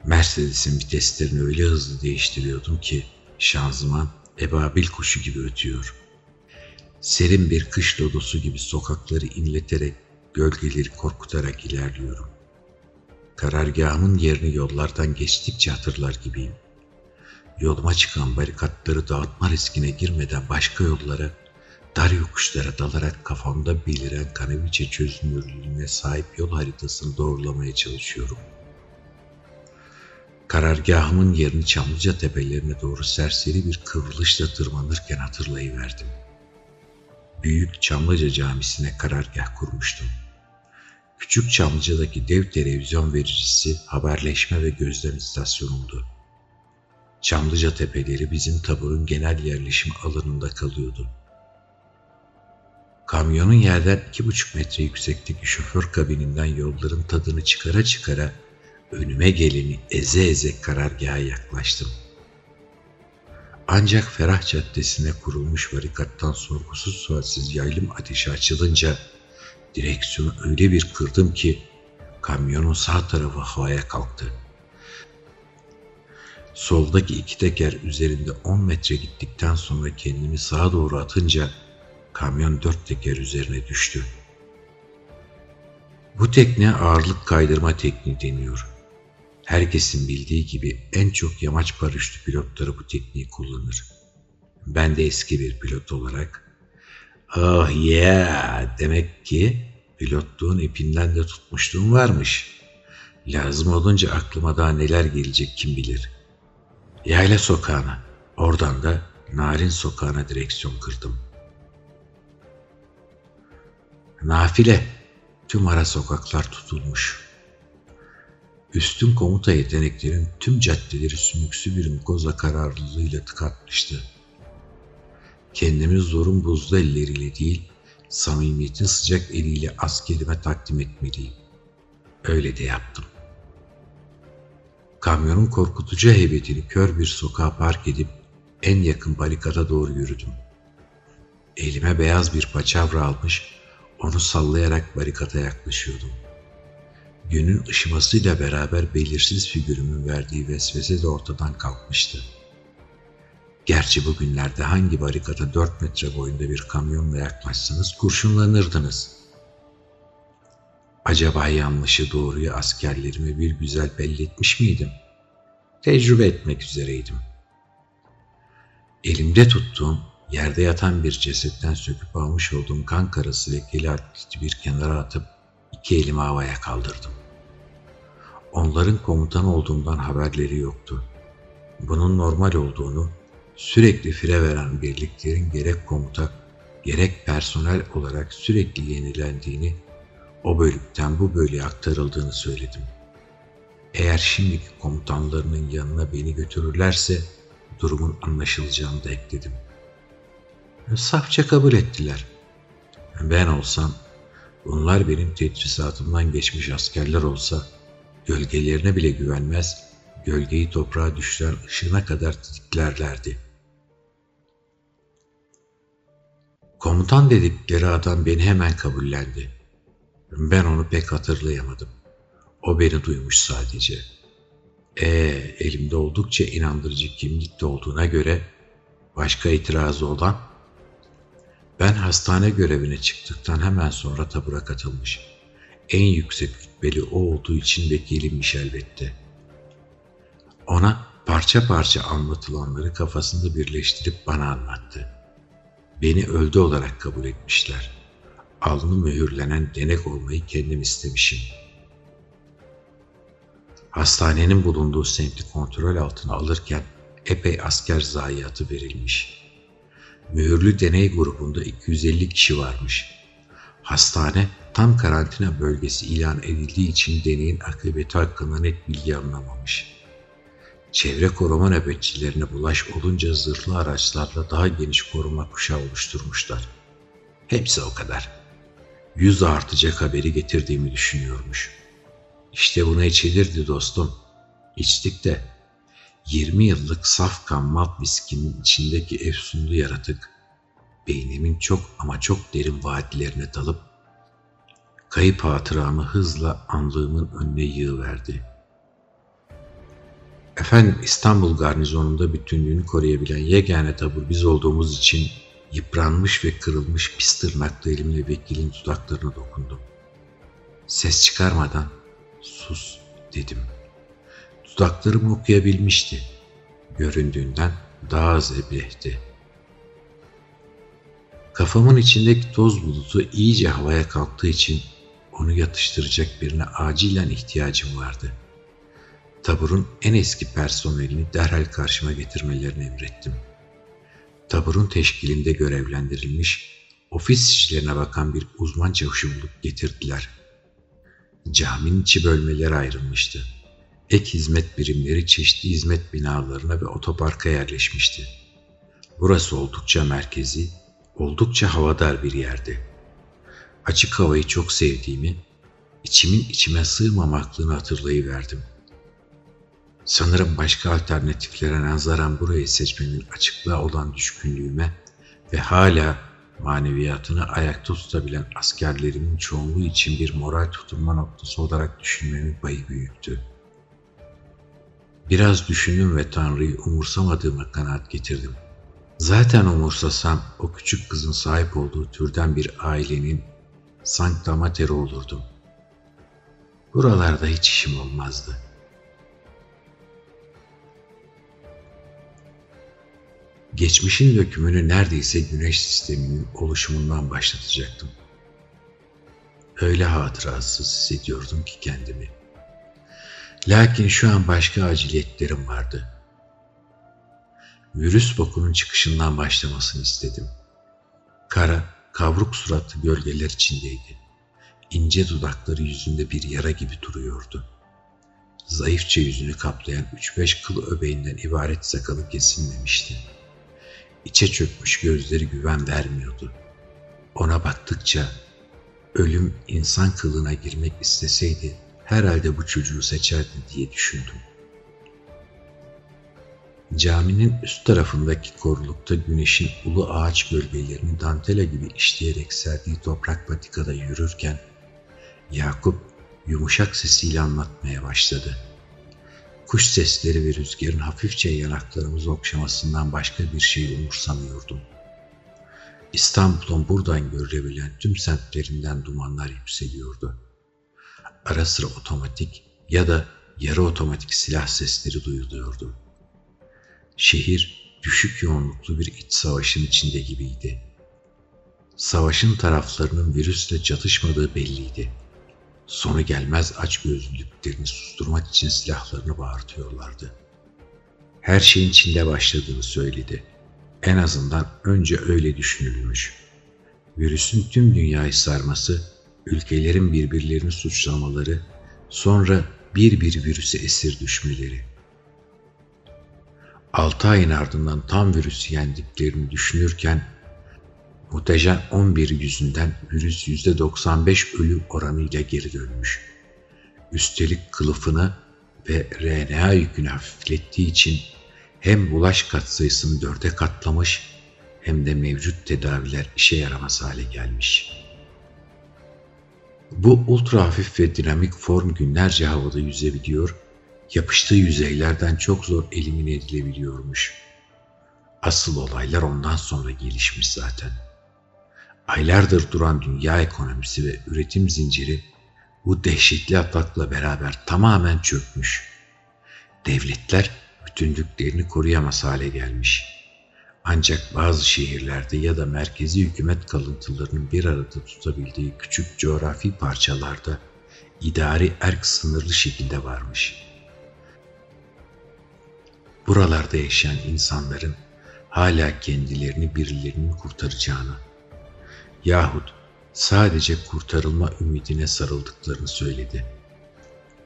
Mercedes'in viteslerini öyle hızlı değiştiriyordum ki şanzıman ebabil kuşu gibi ötüyor. Serin bir kış lodosu gibi sokakları inleterek, gölgeleri korkutarak ilerliyorum. Karargahımın yerini yollardan geçtikçe hatırlar gibiyim. Yoluma çıkan barikatları dağıtma riskine girmeden başka yollara, dar yokuşlara dalarak kafamda beliren kanaviçe çözünürlüğüne sahip yol haritasını doğrulamaya çalışıyorum.'' Karargahımın yerini Çamlıca tepelerine doğru serseri bir kıvrılışla tırmanırken hatırlayıverdim. Büyük Çamlıca Camisi'ne karargah kurmuştum. Küçük Çamlıca'daki dev televizyon vericisi haberleşme ve gözlem istasyonumdu. Çamlıca tepeleri bizim taburun genel yerleşim alanında kalıyordu. Kamyonun yerden iki buçuk metre yüksekteki şoför kabininden yolların tadını çıkara çıkara önüme geleni eze eze karargaha yaklaştım. Ancak Ferah Caddesi'ne kurulmuş varikattan sorgusuz sualsiz yaylım ateşi açılınca direksiyonu öyle bir kırdım ki kamyonun sağ tarafı havaya kalktı. Soldaki iki teker üzerinde 10 metre gittikten sonra kendimi sağa doğru atınca kamyon dört teker üzerine düştü. Bu tekne ağırlık kaydırma tekniği deniyor. Herkesin bildiği gibi en çok yamaç paraşütü pilotları bu tekniği kullanır. Ben de eski bir pilot olarak oh yeah demek ki pilotluğun ipinden de tutmuşluğum varmış. Lazım olunca aklıma daha neler gelecek kim bilir. Yayla sokağına, oradan da Narin sokağına direksiyon kırdım. Nafile, tüm ara sokaklar tutulmuş. Üstün komuta yeteneklerin tüm caddeleri sümüksü bir mukoza kararlılığıyla tıkatmıştı. Kendimi zorun buzlu elleriyle değil, samimiyetin sıcak eliyle askerime takdim etmeliyim. Öyle de yaptım. Kamyonun korkutucu heybetini kör bir sokağa park edip en yakın barikada doğru yürüdüm. Elime beyaz bir paçavra almış, onu sallayarak barikata yaklaşıyordum günün ışımasıyla beraber belirsiz figürümün verdiği vesvese de ortadan kalkmıştı. Gerçi bugünlerde hangi barikata dört metre boyunda bir kamyonla yaklaşsanız kurşunlanırdınız. Acaba yanlışı doğruyu askerlerime bir güzel belli etmiş miydim? Tecrübe etmek üzereydim. Elimde tuttuğum, yerde yatan bir cesetten söküp almış olduğum kan karası lekeli atleti bir kenara atıp iki elimi havaya kaldırdım. Onların komutan olduğumdan haberleri yoktu. Bunun normal olduğunu, sürekli fire veren birliklerin gerek komuta, gerek personel olarak sürekli yenilendiğini, o bölükten bu bölüye aktarıldığını söyledim. Eğer şimdiki komutanlarının yanına beni götürürlerse durumun anlaşılacağını da ekledim. Safça kabul ettiler. Ben olsam, bunlar benim tetrisatımdan geçmiş askerler olsa Gölgelerine bile güvenmez, gölgeyi toprağa düşüren ışığına kadar titiklerlerdi. Komutan dedikleri adam beni hemen kabullendi. Ben onu pek hatırlayamadım. O beni duymuş sadece. E elimde oldukça inandırıcı kimlikte olduğuna göre başka itirazı olan ben hastane görevine çıktıktan hemen sonra tabura katılmış en yüksek rütbeli o olduğu için vekilimmiş elbette. Ona parça parça anlatılanları kafasında birleştirip bana anlattı. Beni öldü olarak kabul etmişler. Alnı mühürlenen denek olmayı kendim istemişim. Hastanenin bulunduğu semti kontrol altına alırken epey asker zayiatı verilmiş. Mühürlü deney grubunda 250 kişi varmış. Hastane tam karantina bölgesi ilan edildiği için deneyin akıbeti hakkında net bilgi alınamamış. Çevre koruma nöbetçilerine bulaş olunca zırhlı araçlarla daha geniş koruma kuşağı oluşturmuşlar. Hepsi o kadar. Yüz artacak haberi getirdiğimi düşünüyormuş. İşte buna içilirdi dostum. İçtik de 20 yıllık saf kan malt viskinin içindeki efsunlu yaratık beynimin çok ama çok derin vadilerine dalıp kayıp hatıramı hızla anlığımın önüne yığıverdi. Efendim İstanbul garnizonunda bütünlüğünü koruyabilen yegane tabur biz olduğumuz için yıpranmış ve kırılmış pis tırnaklı elimle vekilin dudaklarına dokundum. Ses çıkarmadan sus dedim. Dudaklarımı okuyabilmişti. Göründüğünden daha az eblehti. Kafamın içindeki toz bulutu iyice havaya kalktığı için onu yatıştıracak birine acilen ihtiyacım vardı. Taburun en eski personelini derhal karşıma getirmelerini emrettim. Taburun teşkilinde görevlendirilmiş, ofis işlerine bakan bir uzman çavuşu bulup getirdiler. Caminin içi bölmelere ayrılmıştı. Ek hizmet birimleri çeşitli hizmet binalarına ve otoparka yerleşmişti. Burası oldukça merkezi, oldukça havadar bir yerdi. Açık havayı çok sevdiğimi, içimin içime sığmamaklığını hatırlayıverdim. Sanırım başka alternatiflere nazaran burayı seçmemin açıklığa olan düşkünlüğüme ve hala maneviyatını ayakta tutabilen askerlerimin çoğunluğu için bir moral tutunma noktası olarak düşünmemin payı büyüktü. Biraz düşündüm ve Tanrı'yı umursamadığıma kanaat getirdim. Zaten umursasam o küçük kızın sahip olduğu türden bir ailenin sancta materi olurdum. Buralarda hiç işim olmazdı. Geçmişin dökümünü neredeyse güneş sisteminin oluşumundan başlatacaktım. Öyle hatırasız hissediyordum ki kendimi. Lakin şu an başka aciliyetlerim vardı. Virüs bokunun çıkışından başlamasını istedim. Kara, kavruk suratlı gölgeler içindeydi. İnce dudakları yüzünde bir yara gibi duruyordu. Zayıfça yüzünü kaplayan üç beş kıl öbeğinden ibaret sakalı kesilmemişti. İçe çökmüş gözleri güven vermiyordu. Ona baktıkça ölüm insan kılığına girmek isteseydi herhalde bu çocuğu seçerdi diye düşündüm. Caminin üst tarafındaki korulukta güneşin ulu ağaç gölgelerini dantela gibi işleyerek serdiği toprak patikada yürürken Yakup yumuşak sesiyle anlatmaya başladı. Kuş sesleri ve rüzgarın hafifçe yanaklarımızı okşamasından başka bir şey umursamıyordum. İstanbul'un buradan görülebilen tüm semtlerinden dumanlar yükseliyordu. Ara sıra otomatik ya da yarı otomatik silah sesleri duyuluyordu. Şehir düşük yoğunluklu bir iç savaşın içinde gibiydi. Savaşın taraflarının virüsle çatışmadığı belliydi. Sonu gelmez aç gözlülüklerini susturmak için silahlarını bağırtıyorlardı. Her şeyin içinde başladığını söyledi. En azından önce öyle düşünülmüş. Virüsün tüm dünyayı sarması, ülkelerin birbirlerini suçlamaları, sonra bir bir virüse esir düşmeleri. Altı ayın ardından tam virüsü yendiklerini düşünürken Muhteşem 11 yüzünden virüs %95 ölüm oranıyla geri dönmüş. Üstelik kılıfını ve RNA yükünü hafiflettiği için hem bulaş katsayısını dörde katlamış hem de mevcut tedaviler işe yaramaz hale gelmiş. Bu ultra hafif ve dinamik form günlerce havada yüzebiliyor, yapıştığı yüzeylerden çok zor elimine edilebiliyormuş. Asıl olaylar ondan sonra gelişmiş zaten. Aylardır duran dünya ekonomisi ve üretim zinciri bu dehşetli atakla beraber tamamen çökmüş. Devletler bütünlüklerini koruyamaz hale gelmiş. Ancak bazı şehirlerde ya da merkezi hükümet kalıntılarının bir arada tutabildiği küçük coğrafi parçalarda idari erk sınırlı şekilde varmış. Buralarda yaşayan insanların hala kendilerini birilerinin kurtaracağını, yahut sadece kurtarılma ümidine sarıldıklarını söyledi.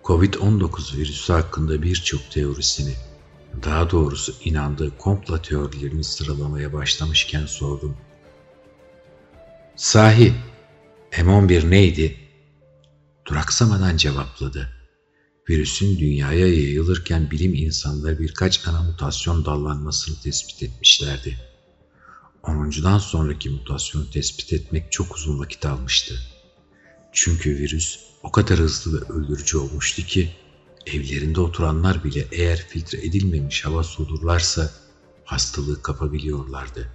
Covid-19 virüsü hakkında birçok teorisini, daha doğrusu inandığı komplo teorilerini sıralamaya başlamışken sordum. Sahi, M11 neydi? Duraksamadan cevapladı. Virüsün dünyaya yayılırken bilim insanları birkaç ana mutasyon dallanmasını tespit etmişlerdi. Onuncudan sonraki mutasyonu tespit etmek çok uzun vakit almıştı. Çünkü virüs o kadar hızlı ve öldürücü olmuştu ki evlerinde oturanlar bile eğer filtre edilmemiş hava solurlarsa hastalığı kapabiliyorlardı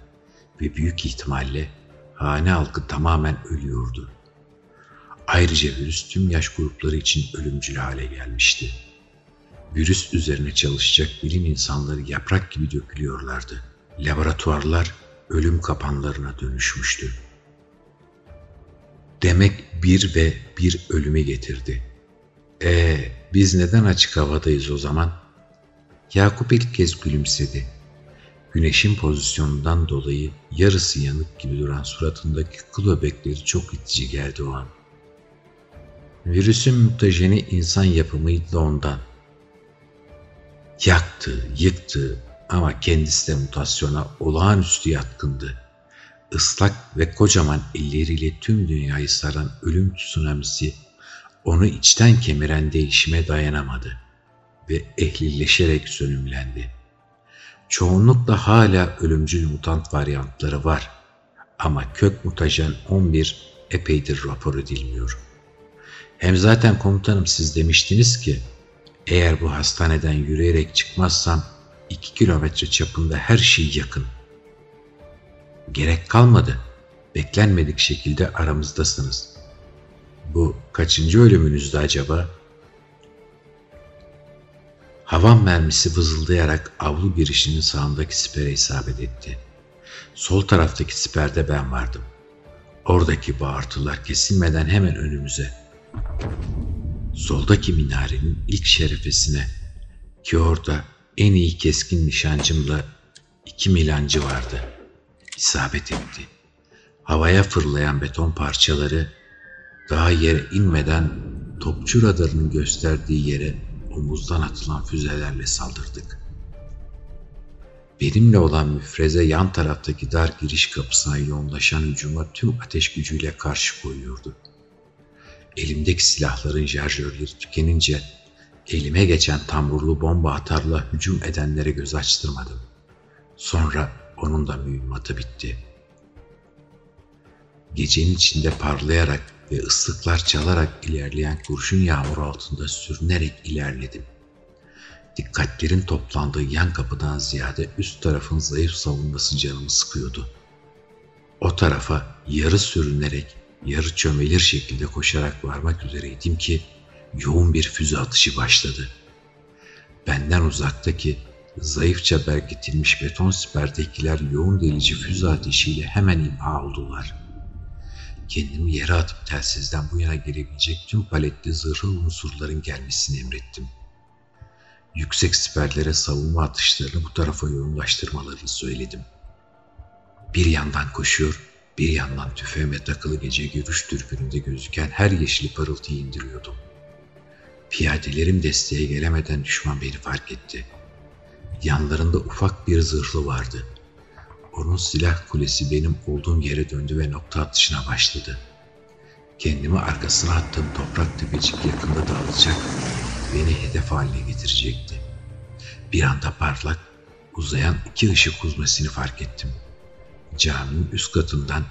ve büyük ihtimalle hane halkı tamamen ölüyordu. Ayrıca virüs tüm yaş grupları için ölümcül hale gelmişti. Virüs üzerine çalışacak bilim insanları yaprak gibi dökülüyorlardı. Laboratuvarlar ölüm kapanlarına dönüşmüştü. Demek bir ve bir ölümü getirdi. E biz neden açık havadayız o zaman? Yakup ilk kez gülümsedi. Güneşin pozisyonundan dolayı yarısı yanık gibi duran suratındaki kıl öbekleri çok itici geldi o an. Virüsün mutajeni insan yapımıydı ondan. Yaktı, yıktı ama kendisi de mutasyona olağanüstü yatkındı. Islak ve kocaman elleriyle tüm dünyayı saran ölüm tsunamisi onu içten kemiren değişime dayanamadı ve ehlileşerek sönümlendi. Çoğunlukla hala ölümcül mutant varyantları var ama kök mutajen 11 epeydir rapor edilmiyor. Hem zaten komutanım siz demiştiniz ki eğer bu hastaneden yürüyerek çıkmazsam iki kilometre çapında her şey yakın. Gerek kalmadı. Beklenmedik şekilde aramızdasınız. Bu kaçıncı ölümünüzdü acaba? Havan mermisi vızıldayarak avlu girişinin sağındaki sipere isabet etti. Sol taraftaki siperde ben vardım. Oradaki bağırtılar kesilmeden hemen önümüze Soldaki minarenin ilk şerefesine ki orada en iyi keskin nişancımla iki milancı vardı. İsabet etti. Havaya fırlayan beton parçaları daha yere inmeden topçu radarının gösterdiği yere omuzdan atılan füzelerle saldırdık. Benimle olan müfreze yan taraftaki dar giriş kapısına yoğunlaşan hücuma tüm ateş gücüyle karşı koyuyordu. Elimdeki silahların şarjörleri tükenince elime geçen tamburlu bomba atarla hücum edenlere göz açtırmadım. Sonra onun da mühimmatı bitti. Gecenin içinde parlayarak ve ıslıklar çalarak ilerleyen kurşun yağmuru altında sürünerek ilerledim. Dikkatlerin toplandığı yan kapıdan ziyade üst tarafın zayıf savunması canımı sıkıyordu. O tarafa yarı sürünerek yarı çömelir şekilde koşarak varmak üzereydim ki yoğun bir füze atışı başladı. Benden uzaktaki zayıfça bergetilmiş beton siperdekiler yoğun delici füze ateşiyle hemen imha oldular. Kendimi yere atıp telsizden bu yana gelebilecek tüm paletli zırhlı unsurların gelmesini emrettim. Yüksek siperlere savunma atışlarını bu tarafa yoğunlaştırmalarını söyledim. Bir yandan koşuyor, bir yandan tüfeğime takılı gece görüş türbününde gözüken her yeşili parıltıyı indiriyordum. Piyadelerim desteğe gelemeden düşman beni fark etti. Yanlarında ufak bir zırhlı vardı. Onun silah kulesi benim olduğum yere döndü ve nokta atışına başladı. Kendimi arkasına attığım toprak tepecik yakında dağılacak, beni hedef haline getirecekti. Bir anda parlak, uzayan iki ışık uzmasını fark ettim.'' caminin üst katından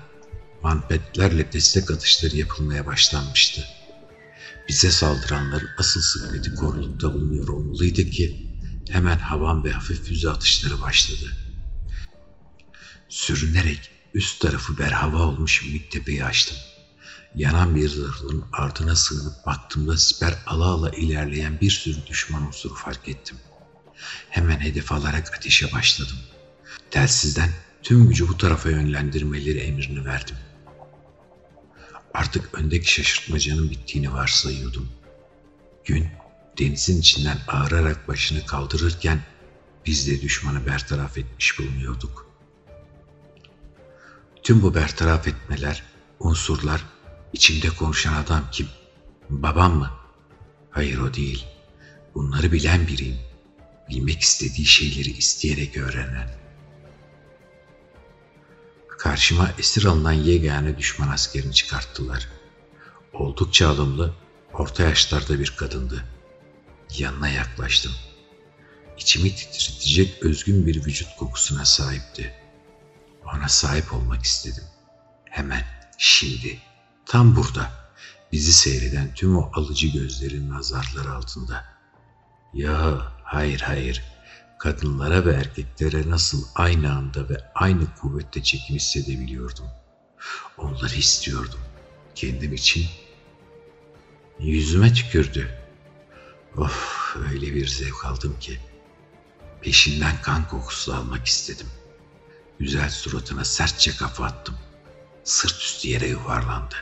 manpetlerle destek atışları yapılmaya başlanmıştı. Bize saldıranların asıl sıkıntı korulukta bulunuyor olmalıydı ki hemen havan ve hafif füze atışları başladı. Sürünerek üst tarafı berhava olmuş minik tepeyi açtım. Yanan bir zırhlının ardına sığınıp baktığımda siper ala ala ilerleyen bir sürü düşman unsuru fark ettim. Hemen hedef alarak ateşe başladım. Telsizden tüm gücü bu tarafa yönlendirmeleri emrini verdim. Artık öndeki şaşırtmacanın bittiğini varsayıyordum. Gün denizin içinden ağırarak başını kaldırırken biz de düşmanı bertaraf etmiş bulunuyorduk. Tüm bu bertaraf etmeler Unsurlar, içimde konuşan adam kim? Babam mı? Hayır o değil. Bunları bilen biriyim. Bilmek istediği şeyleri isteyerek öğrenen. Karşıma esir alınan yegane düşman askerini çıkarttılar. Oldukça alımlı, orta yaşlarda bir kadındı. Yanına yaklaştım. İçimi titretecek özgün bir vücut kokusuna sahipti. Ona sahip olmak istedim. Hemen, şimdi, tam burada. Bizi seyreden tüm o alıcı gözlerin nazarları altında. Ya hayır hayır. Kadınlara ve erkeklere nasıl aynı anda ve aynı kuvvette çekim hissedebiliyordum. Onları istiyordum. Kendim için. Yüzüme tükürdü. Of öyle bir zevk aldım ki. Peşinden kan kokusu almak istedim. Güzel suratına sertçe kafa attım. Sırt üstü yere yuvarlandı.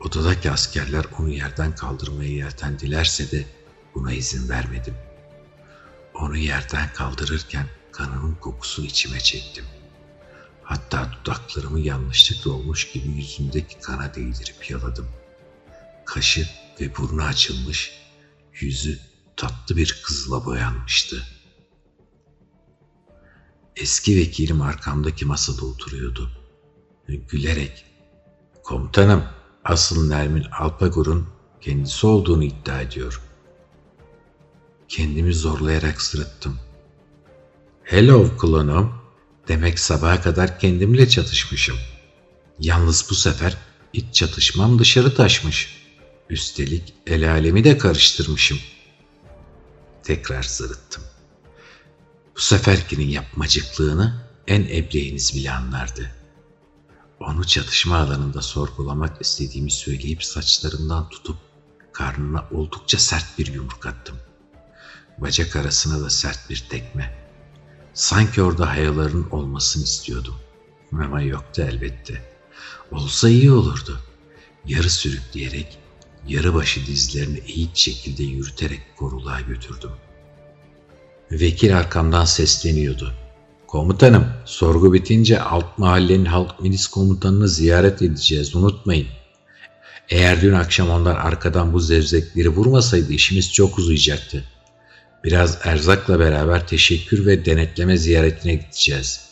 Odadaki askerler onu yerden kaldırmayı yeltendilerse de buna izin vermedim. Onu yerden kaldırırken kanının kokusunu içime çektim. Hatta dudaklarımı yanlışlıkla olmuş gibi yüzündeki kana değdirip yaladım. Kaşı ve burnu açılmış, yüzü tatlı bir kızla boyanmıştı. Eski vekilim arkamdaki masada oturuyordu. Gülerek, komutanım asıl Nermin Alpagur'un kendisi olduğunu iddia ediyor. Kendimi zorlayarak sırıttım. Hello klonum. Demek sabaha kadar kendimle çatışmışım. Yalnız bu sefer iç çatışmam dışarı taşmış. Üstelik el alemi de karıştırmışım. Tekrar sırıttım. Bu seferkinin yapmacıklığını en ebleğiniz bile anlardı. Onu çatışma alanında sorgulamak istediğimi söyleyip saçlarından tutup karnına oldukça sert bir yumruk attım. Bacak arasına da sert bir tekme. Sanki orada hayaların olmasını istiyordum. Ama yoktu elbette. Olsa iyi olurdu. Yarı sürükleyerek, yarı başı dizlerini eğik şekilde yürüterek koruluğa götürdüm. Vekil arkamdan sesleniyordu. Komutanım, sorgu bitince alt mahallenin halk milis komutanını ziyaret edeceğiz, unutmayın. Eğer dün akşam onlar arkadan bu zevzekleri vurmasaydı işimiz çok uzayacaktı. Biraz erzakla beraber teşekkür ve denetleme ziyaretine gideceğiz.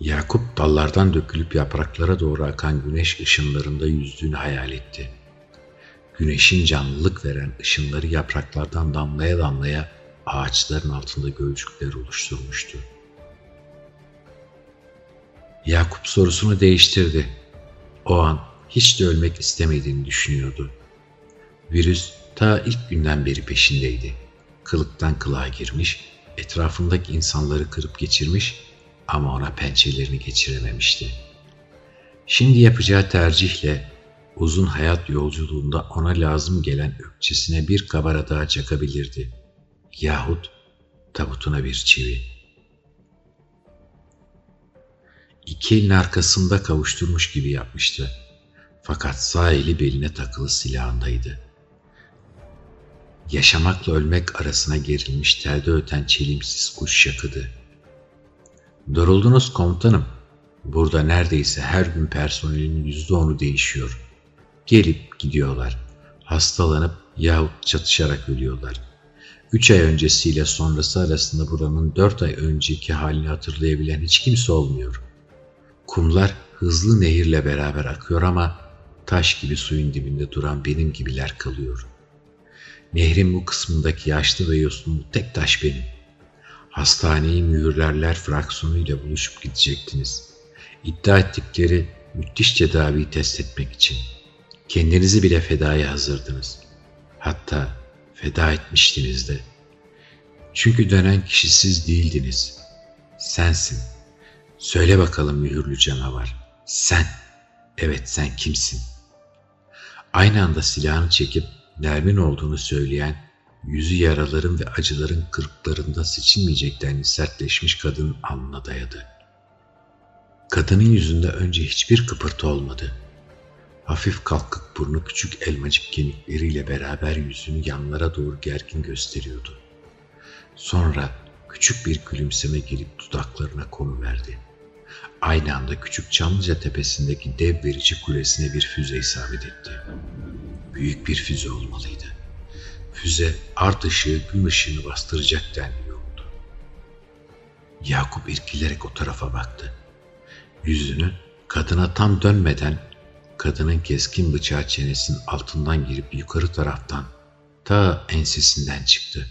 Yakup dallardan dökülüp yapraklara doğru akan güneş ışınlarında yüzdüğünü hayal etti. Güneşin canlılık veren ışınları yapraklardan damlaya damlaya ağaçların altında gölcükler oluşturmuştu. Yakup sorusunu değiştirdi. O an hiç de ölmek istemediğini düşünüyordu. Virüs ta ilk günden beri peşindeydi. Kılıktan kılığa girmiş, etrafındaki insanları kırıp geçirmiş ama ona pençelerini geçirememişti. Şimdi yapacağı tercihle uzun hayat yolculuğunda ona lazım gelen ökçesine bir kabara daha çakabilirdi. Yahut tabutuna bir çivi. İki elin arkasında kavuşturmuş gibi yapmıştı. Fakat sağ eli beline takılı silahındaydı. Yaşamakla ölmek arasına gerilmiş telde öten çelimsiz kuş şakıdı. Duruldunuz komutanım. Burada neredeyse her gün personelin yüzde onu değişiyor. Gelip gidiyorlar. Hastalanıp yahut çatışarak ölüyorlar. Üç ay öncesiyle sonrası arasında buranın dört ay önceki halini hatırlayabilen hiç kimse olmuyor. Kumlar hızlı nehirle beraber akıyor ama taş gibi suyun dibinde duran benim gibiler kalıyor. Nehrin bu kısmındaki yaşlı ve yosunlu tek taş benim. Hastaneyi mühürlerler fraksiyonuyla buluşup gidecektiniz. İddia ettikleri müthiş tedaviyi test etmek için. Kendinizi bile fedaya hazırdınız. Hatta feda etmiştiniz de. Çünkü dönen kişi siz değildiniz. Sensin. Söyle bakalım mühürlü canavar. Sen. Evet sen kimsin? Aynı anda silahını çekip Nermin olduğunu söyleyen, yüzü yaraların ve acıların kırıklarında seçilmeyecek denli sertleşmiş kadının alnına dayadı. Kadının yüzünde önce hiçbir kıpırtı olmadı. Hafif kalkık burnu küçük elmacık kemikleriyle beraber yüzünü yanlara doğru gergin gösteriyordu. Sonra küçük bir gülümseme gelip dudaklarına konu verdi. Aynı anda küçük Çamlıca tepesindeki dev verici kulesine bir füze isabet etti. Büyük bir füze olmalıydı. Füze art ışığı gün ışığını bastıracak denli oldu. Yakup irkilerek o tarafa baktı. Yüzünü kadına tam dönmeden kadının keskin bıçağı çenesinin altından girip yukarı taraftan ta ensesinden çıktı.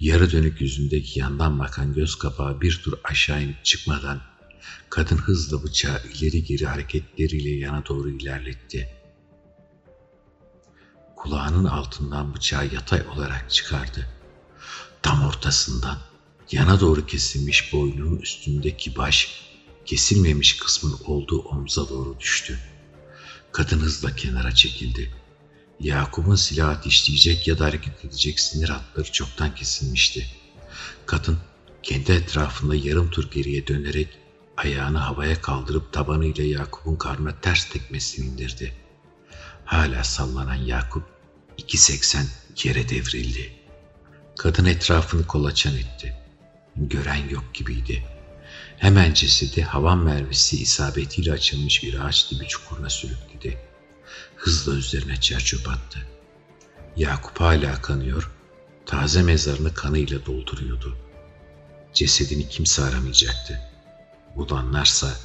Yarı dönük yüzündeki yandan bakan göz kapağı bir tur aşağı inip çıkmadan kadın hızla bıçağı ileri geri hareketleriyle yana doğru ilerletti. Kulağının altından bıçağı yatay olarak çıkardı. Tam ortasından yana doğru kesilmiş boynunun üstündeki baş kesilmemiş kısmın olduğu omza doğru düştü. Kadın hızla kenara çekildi. Yakup'un silah ateşleyecek ya da hareket edecek sinir hatları çoktan kesilmişti. Kadın kendi etrafında yarım tur geriye dönerek ayağını havaya kaldırıp tabanıyla Yakup'un karnına ters tekmesini indirdi. Hala sallanan Yakup 2.80 yere devrildi. Kadın etrafını kolaçan etti. Gören yok gibiydi. Hemen cesedi havan mermisi isabetiyle açılmış bir ağaç dibi çukuruna sürükledi. Hızla üzerine çerçöp attı. Yakup hala kanıyor, taze mezarını kanıyla dolduruyordu. Cesedini kimse aramayacaktı. Bulanlarsa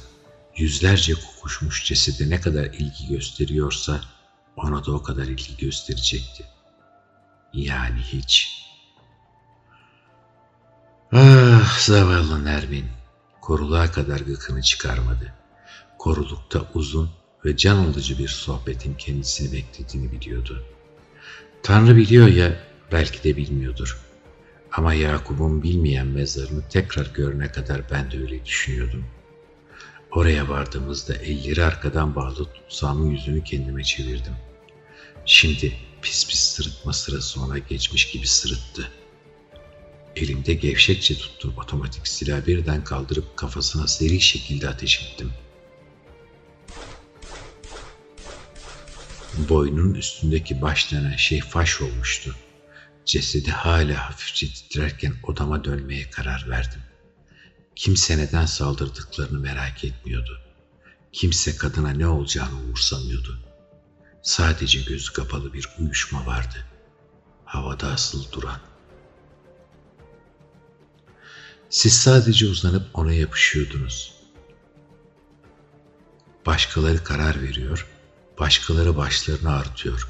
yüzlerce kokuşmuş cesede ne kadar ilgi gösteriyorsa ona da o kadar ilgi gösterecekti. Yani hiç. Ah zavallı Nermin koruluğa kadar gıkını çıkarmadı. Korulukta uzun ve can alıcı bir sohbetin kendisini beklediğini biliyordu. Tanrı biliyor ya belki de bilmiyordur. Ama Yakup'un bilmeyen mezarını tekrar görene kadar ben de öyle düşünüyordum. Oraya vardığımızda elleri arkadan bağlı tutsağımın yüzünü kendime çevirdim. Şimdi pis pis sırıtma sırası ona geçmiş gibi sırıttı. Elimde gevşekçe tuttuğum otomatik silah birden kaldırıp kafasına seri şekilde ateş ettim. Boynunun üstündeki baş denen şey faş olmuştu. Cesedi hala hafifçe titrerken odama dönmeye karar verdim. Kimse neden saldırdıklarını merak etmiyordu. Kimse kadına ne olacağını umursamıyordu. Sadece gözü kapalı bir uyuşma vardı. Havada asılı duran. Siz sadece uzanıp ona yapışıyordunuz. Başkaları karar veriyor, başkaları başlarını ağrıtıyor.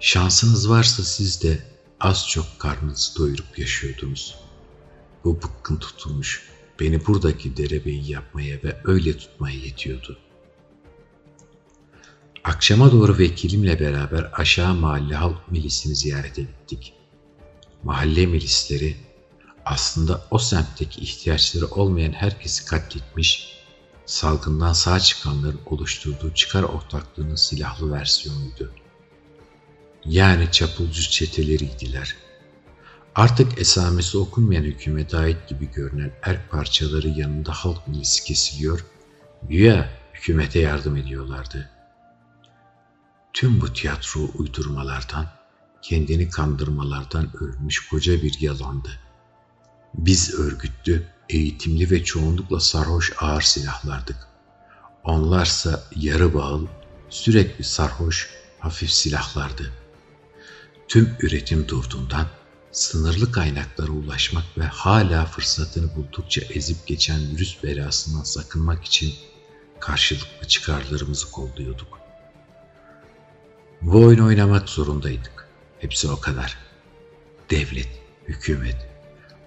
Şansınız varsa siz de az çok karnınızı doyurup yaşıyordunuz. Bu bıkkın tutulmuş, beni buradaki derebeyi yapmaya ve öyle tutmaya yetiyordu. Akşama doğru vekilimle beraber aşağı mahalle halk milisini ziyarete gittik. Mahalle milisleri aslında o semtteki ihtiyaçları olmayan herkesi katletmiş, salgından sağ çıkanların oluşturduğu çıkar ortaklığının silahlı versiyonuydu. Yani çapulcu çeteleriydiler. Artık esamesi okunmayan hükümete ait gibi görünen erk parçaları yanında halk milisi kesiliyor, güya hükümete yardım ediyorlardı. Tüm bu tiyatro uydurmalardan, kendini kandırmalardan örülmüş koca bir yalandı. Biz örgütlü, eğitimli ve çoğunlukla sarhoş ağır silahlardık. Onlarsa yarı bağıl, sürekli sarhoş, hafif silahlardı. Tüm üretim durduğundan sınırlı kaynaklara ulaşmak ve hala fırsatını buldukça ezip geçen virüs belasından sakınmak için karşılıklı çıkarlarımızı kolluyorduk. Bu oyun oynamak zorundaydık. Hepsi o kadar. Devlet, hükümet,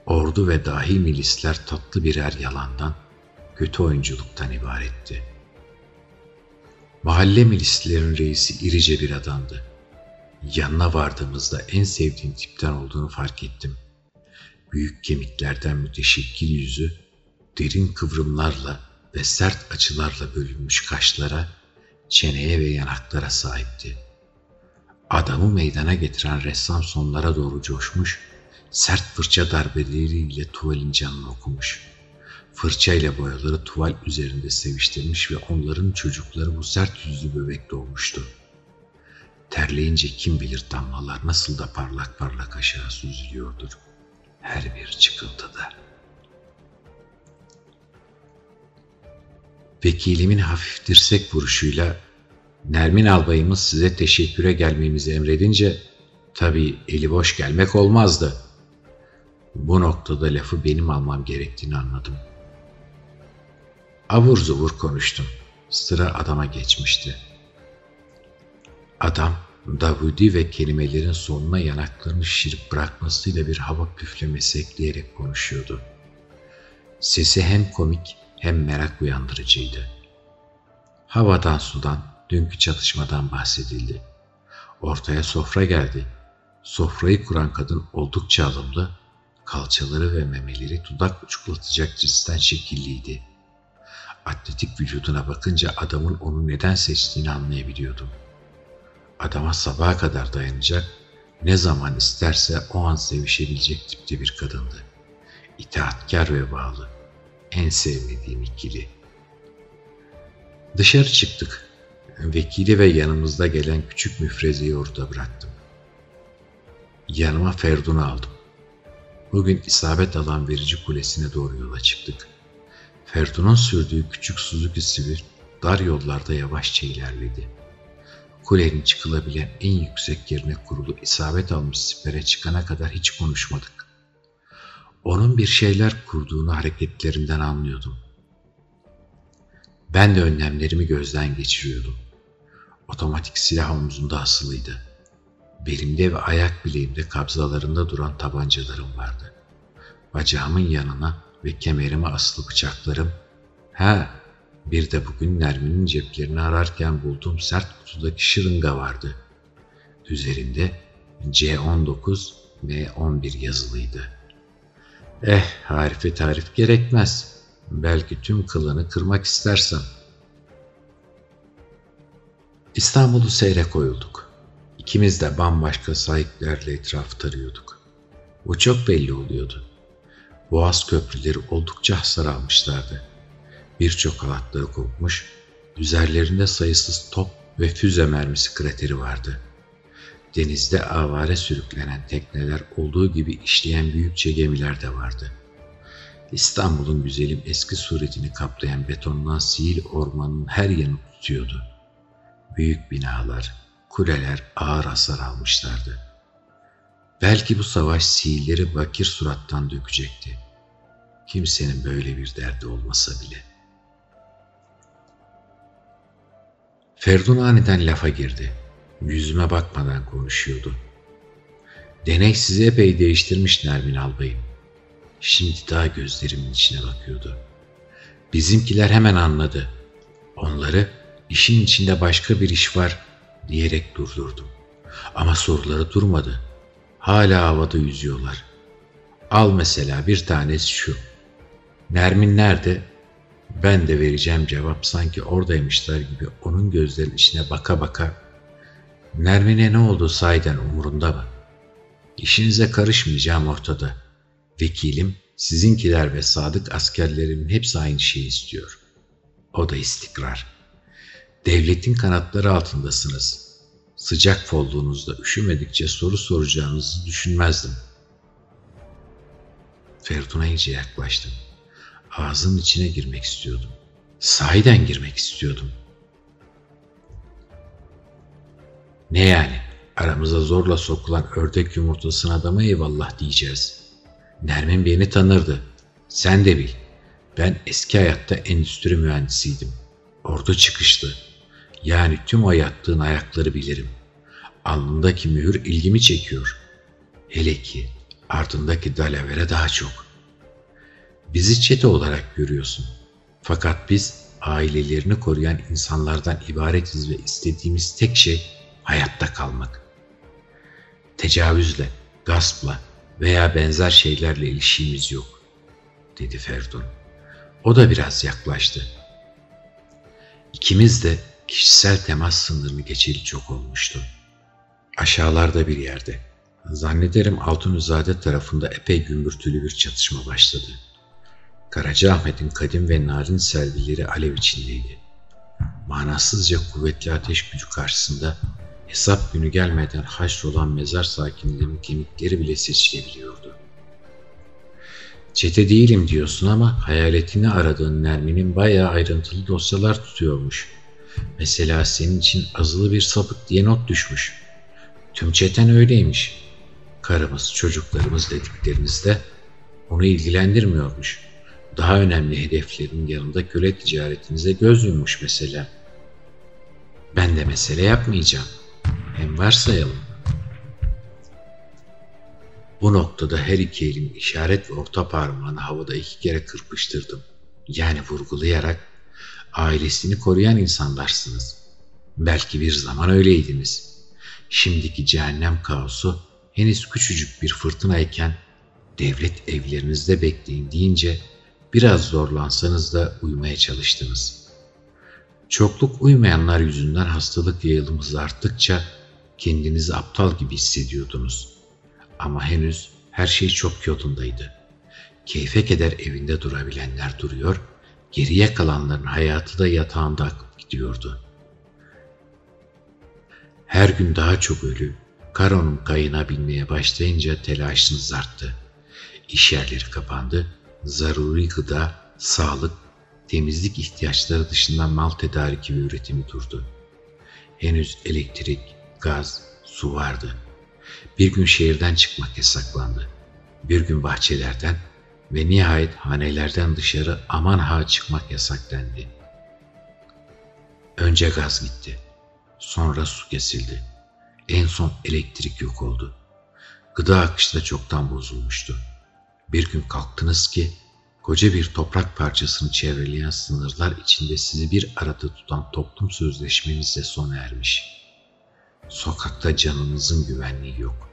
ordu ve dahi milisler tatlı birer yalandan, kötü oyunculuktan ibaretti. Mahalle milislerin reisi irice bir adamdı. Yanına vardığımızda en sevdiğim tipten olduğunu fark ettim. Büyük kemiklerden müteşekkil yüzü, derin kıvrımlarla ve sert açılarla bölünmüş kaşlara, çeneye ve yanaklara sahipti. Adamı meydana getiren ressam sonlara doğru coşmuş, sert fırça darbeleriyle tuvalin canını okumuş. Fırça ile boyaları tuval üzerinde seviştirmiş ve onların çocukları bu sert yüzlü bebek doğmuştu. Terleyince kim bilir damlalar nasıl da parlak parlak aşağı süzülüyordur. Her bir çıkıntıda. Vekilimin hafif dirsek vuruşuyla Nermin albayımız size teşekküre gelmemizi emredince tabii eli boş gelmek olmazdı. Bu noktada lafı benim almam gerektiğini anladım. Avur zuvur konuştum. Sıra adama geçmişti. Adam Davudi ve kelimelerin sonuna yanaklarını şişirip bırakmasıyla bir hava püflemesi ekleyerek konuşuyordu. Sesi hem komik hem merak uyandırıcıydı. Havadan sudan, dünkü çatışmadan bahsedildi. Ortaya sofra geldi. Sofrayı kuran kadın oldukça alımlı, kalçaları ve memeleri dudak uçuklatacak cinsten şekilliydi. Atletik vücuduna bakınca adamın onu neden seçtiğini anlayabiliyordum. Adama sabaha kadar dayanacak, ne zaman isterse o an sevişebilecek tipte bir kadındı. İtaatkar ve bağlı. En sevmediğim ikili. Dışarı çıktık. Vekili ve yanımızda gelen küçük müfrezeyi orada bıraktım. Yanıma Ferdun'u aldım. Bugün isabet alan verici kulesine doğru yola çıktık. Ferdun'un sürdüğü küçük Suzuki Sivir dar yollarda yavaşça ilerledi. Kulenin çıkılabilen en yüksek yerine kurulu isabet almış sipere çıkana kadar hiç konuşmadık. Onun bir şeyler kurduğunu hareketlerinden anlıyordum. Ben de önlemlerimi gözden geçiriyordum. Otomatik silah omzunda asılıydı. Belimde ve ayak bileğimde kabzalarında duran tabancalarım vardı. Bacağımın yanına ve kemerime asılı bıçaklarım, ha bir de bugün Nermin'in ceplerini ararken bulduğum sert kutudaki şırınga vardı. Üzerinde C19 M11 yazılıydı. Eh harife tarif gerekmez. Belki tüm kılını kırmak istersem. İstanbul'u seyre koyulduk. İkimiz de bambaşka sahiplerle etrafı tarıyorduk. Bu çok belli oluyordu. Boğaz köprüleri oldukça hasar almışlardı. Birçok halatları kopmuş, üzerlerinde sayısız top ve füze mermisi krateri vardı. Denizde avare sürüklenen tekneler olduğu gibi işleyen büyükçe gemiler de vardı. İstanbul'un güzelim eski suretini kaplayan betondan sihir ormanın her yanı tutuyordu. Büyük binalar, kuleler ağır hasar almışlardı. Belki bu savaş sihirleri bakir surattan dökecekti. Kimsenin böyle bir derdi olmasa bile. Ferdun aniden lafa girdi. Yüzüme bakmadan konuşuyordu. Deney sizi epey değiştirmiş Nermin albayım. Şimdi daha gözlerimin içine bakıyordu. Bizimkiler hemen anladı. Onları işin içinde başka bir iş var diyerek durdurdum. Ama soruları durmadı. Hala havada yüzüyorlar. Al mesela bir tanesi şu. Nermin nerede? Ben de vereceğim cevap sanki oradaymışlar gibi onun gözlerinin içine baka baka Nermin'e ne oldu sahiden umurunda mı? İşinize karışmayacağım ortada. Vekilim sizinkiler ve sadık askerlerimin hepsi aynı şeyi istiyor. O da istikrar. Devletin kanatları altındasınız. Sıcak folluğunuzda üşümedikçe soru soracağınızı düşünmezdim. Ferdun'a iyice yaklaştım. Ağzının içine girmek istiyordum. Sahiden girmek istiyordum. Ne yani? Aramıza zorla sokulan ördek yumurtasına adama eyvallah diyeceğiz. Nermin beni tanırdı. Sen de bil. Ben eski hayatta endüstri mühendisiydim. Ordu çıkıştı. Yani tüm o yattığın ayakları bilirim. Alnındaki mühür ilgimi çekiyor. Hele ki ardındaki dalavere daha çok. Bizi çete olarak görüyorsun. Fakat biz ailelerini koruyan insanlardan ibaretiz ve istediğimiz tek şey hayatta kalmak. Tecavüzle, gaspla veya benzer şeylerle ilişkimiz yok, dedi Ferdun. O da biraz yaklaştı. İkimiz de kişisel temas sınırını geçeli çok olmuştu. Aşağılarda bir yerde. Zannederim Altunuzade tarafında epey gümbürtülü bir çatışma başladı. Karacaahmet'in kadim ve narin servileri alev içindeydi. Manasızca kuvvetli ateş gücü karşısında hesap günü gelmeden haşrolan mezar sakinlerinin kemikleri bile seçilebiliyordu. Çete değilim diyorsun ama hayaletini aradığın Nermin'in bayağı ayrıntılı dosyalar tutuyormuş. Mesela senin için azılı bir sapık diye not düşmüş. Tüm çeten öyleymiş. Karımız, çocuklarımız dediklerinizde onu ilgilendirmiyormuş. Daha önemli hedeflerin yanında köle ticaretinize göz yummuş mesela. Ben de mesele yapmayacağım. Hem varsayalım. Bu noktada her iki elin işaret ve orta parmağını havada iki kere kırpıştırdım. Yani vurgulayarak ailesini koruyan insanlarsınız. Belki bir zaman öyleydiniz. Şimdiki cehennem kaosu henüz küçücük bir fırtınayken devlet evlerinizde bekleyin deyince biraz zorlansanız da uyumaya çalıştınız. Çokluk uymayanlar yüzünden hastalık yayılımız arttıkça kendinizi aptal gibi hissediyordunuz. Ama henüz her şey çok yolundaydı. Keyfe keder evinde durabilenler duruyor, geriye kalanların hayatı da yatağında akıp gidiyordu. Her gün daha çok ölü, Karon'un kayına binmeye başlayınca telaşınız arttı. İş yerleri kapandı, zaruri gıda, sağlık, temizlik ihtiyaçları dışında mal tedariki ve üretimi durdu. Henüz elektrik, gaz, su vardı. Bir gün şehirden çıkmak yasaklandı. Bir gün bahçelerden ve nihayet hanelerden dışarı aman ha çıkmak yasak. Önce gaz gitti. Sonra su kesildi. En son elektrik yok oldu. Gıda akışı da çoktan bozulmuştu. Bir gün kalktınız ki koca bir toprak parçasını çevreleyen sınırlar içinde sizi bir arada tutan toplum sözleşmenizle sona ermiş. Sokakta canınızın güvenliği yok.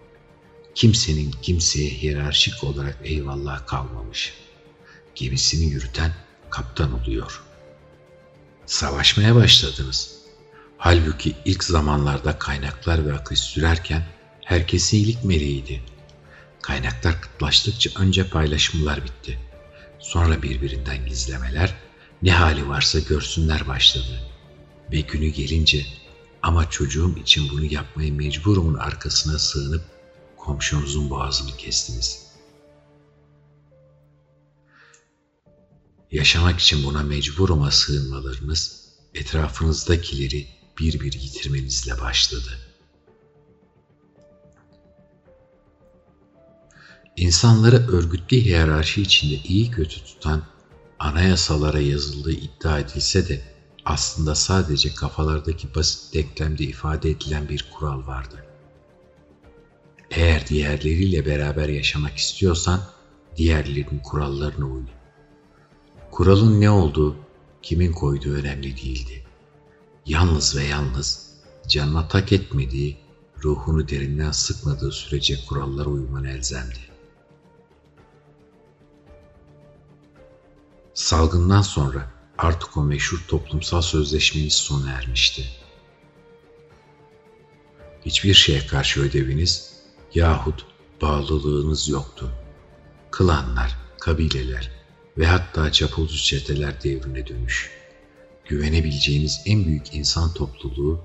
Kimsenin kimseye hiyerarşik olarak eyvallah kalmamış. Gemisini yürüten kaptan oluyor. Savaşmaya başladınız. Halbuki ilk zamanlarda kaynaklar ve akış sürerken herkes iyilik meleğiydi. Kaynaklar kıtlaştıkça önce paylaşımlar bitti. Sonra birbirinden gizlemeler, ne hali varsa görsünler başladı. Ve günü gelince ama çocuğum için bunu yapmaya mecburumun arkasına sığınıp komşunuzun boğazını kestiniz. Yaşamak için buna mecburuma sığınmalarınız etrafınızdakileri bir bir yitirmenizle başladı. İnsanları örgütlü hiyerarşi içinde iyi kötü tutan anayasalara yazıldığı iddia edilse de aslında sadece kafalardaki basit denklemde ifade edilen bir kural vardı. Eğer diğerleriyle beraber yaşamak istiyorsan diğerlerinin kurallarına uy. Kuralın ne olduğu, kimin koyduğu önemli değildi. Yalnız ve yalnız canına tak etmediği, ruhunu derinden sıkmadığı sürece kurallara uyman elzemdi. Salgından sonra artık o meşhur toplumsal sözleşmeniz sona ermişti. Hiçbir şeye karşı ödeviniz yahut bağlılığınız yoktu. Klanlar, kabileler ve hatta çapulcu çeteler devrine dönüş. Güvenebileceğiniz en büyük insan topluluğu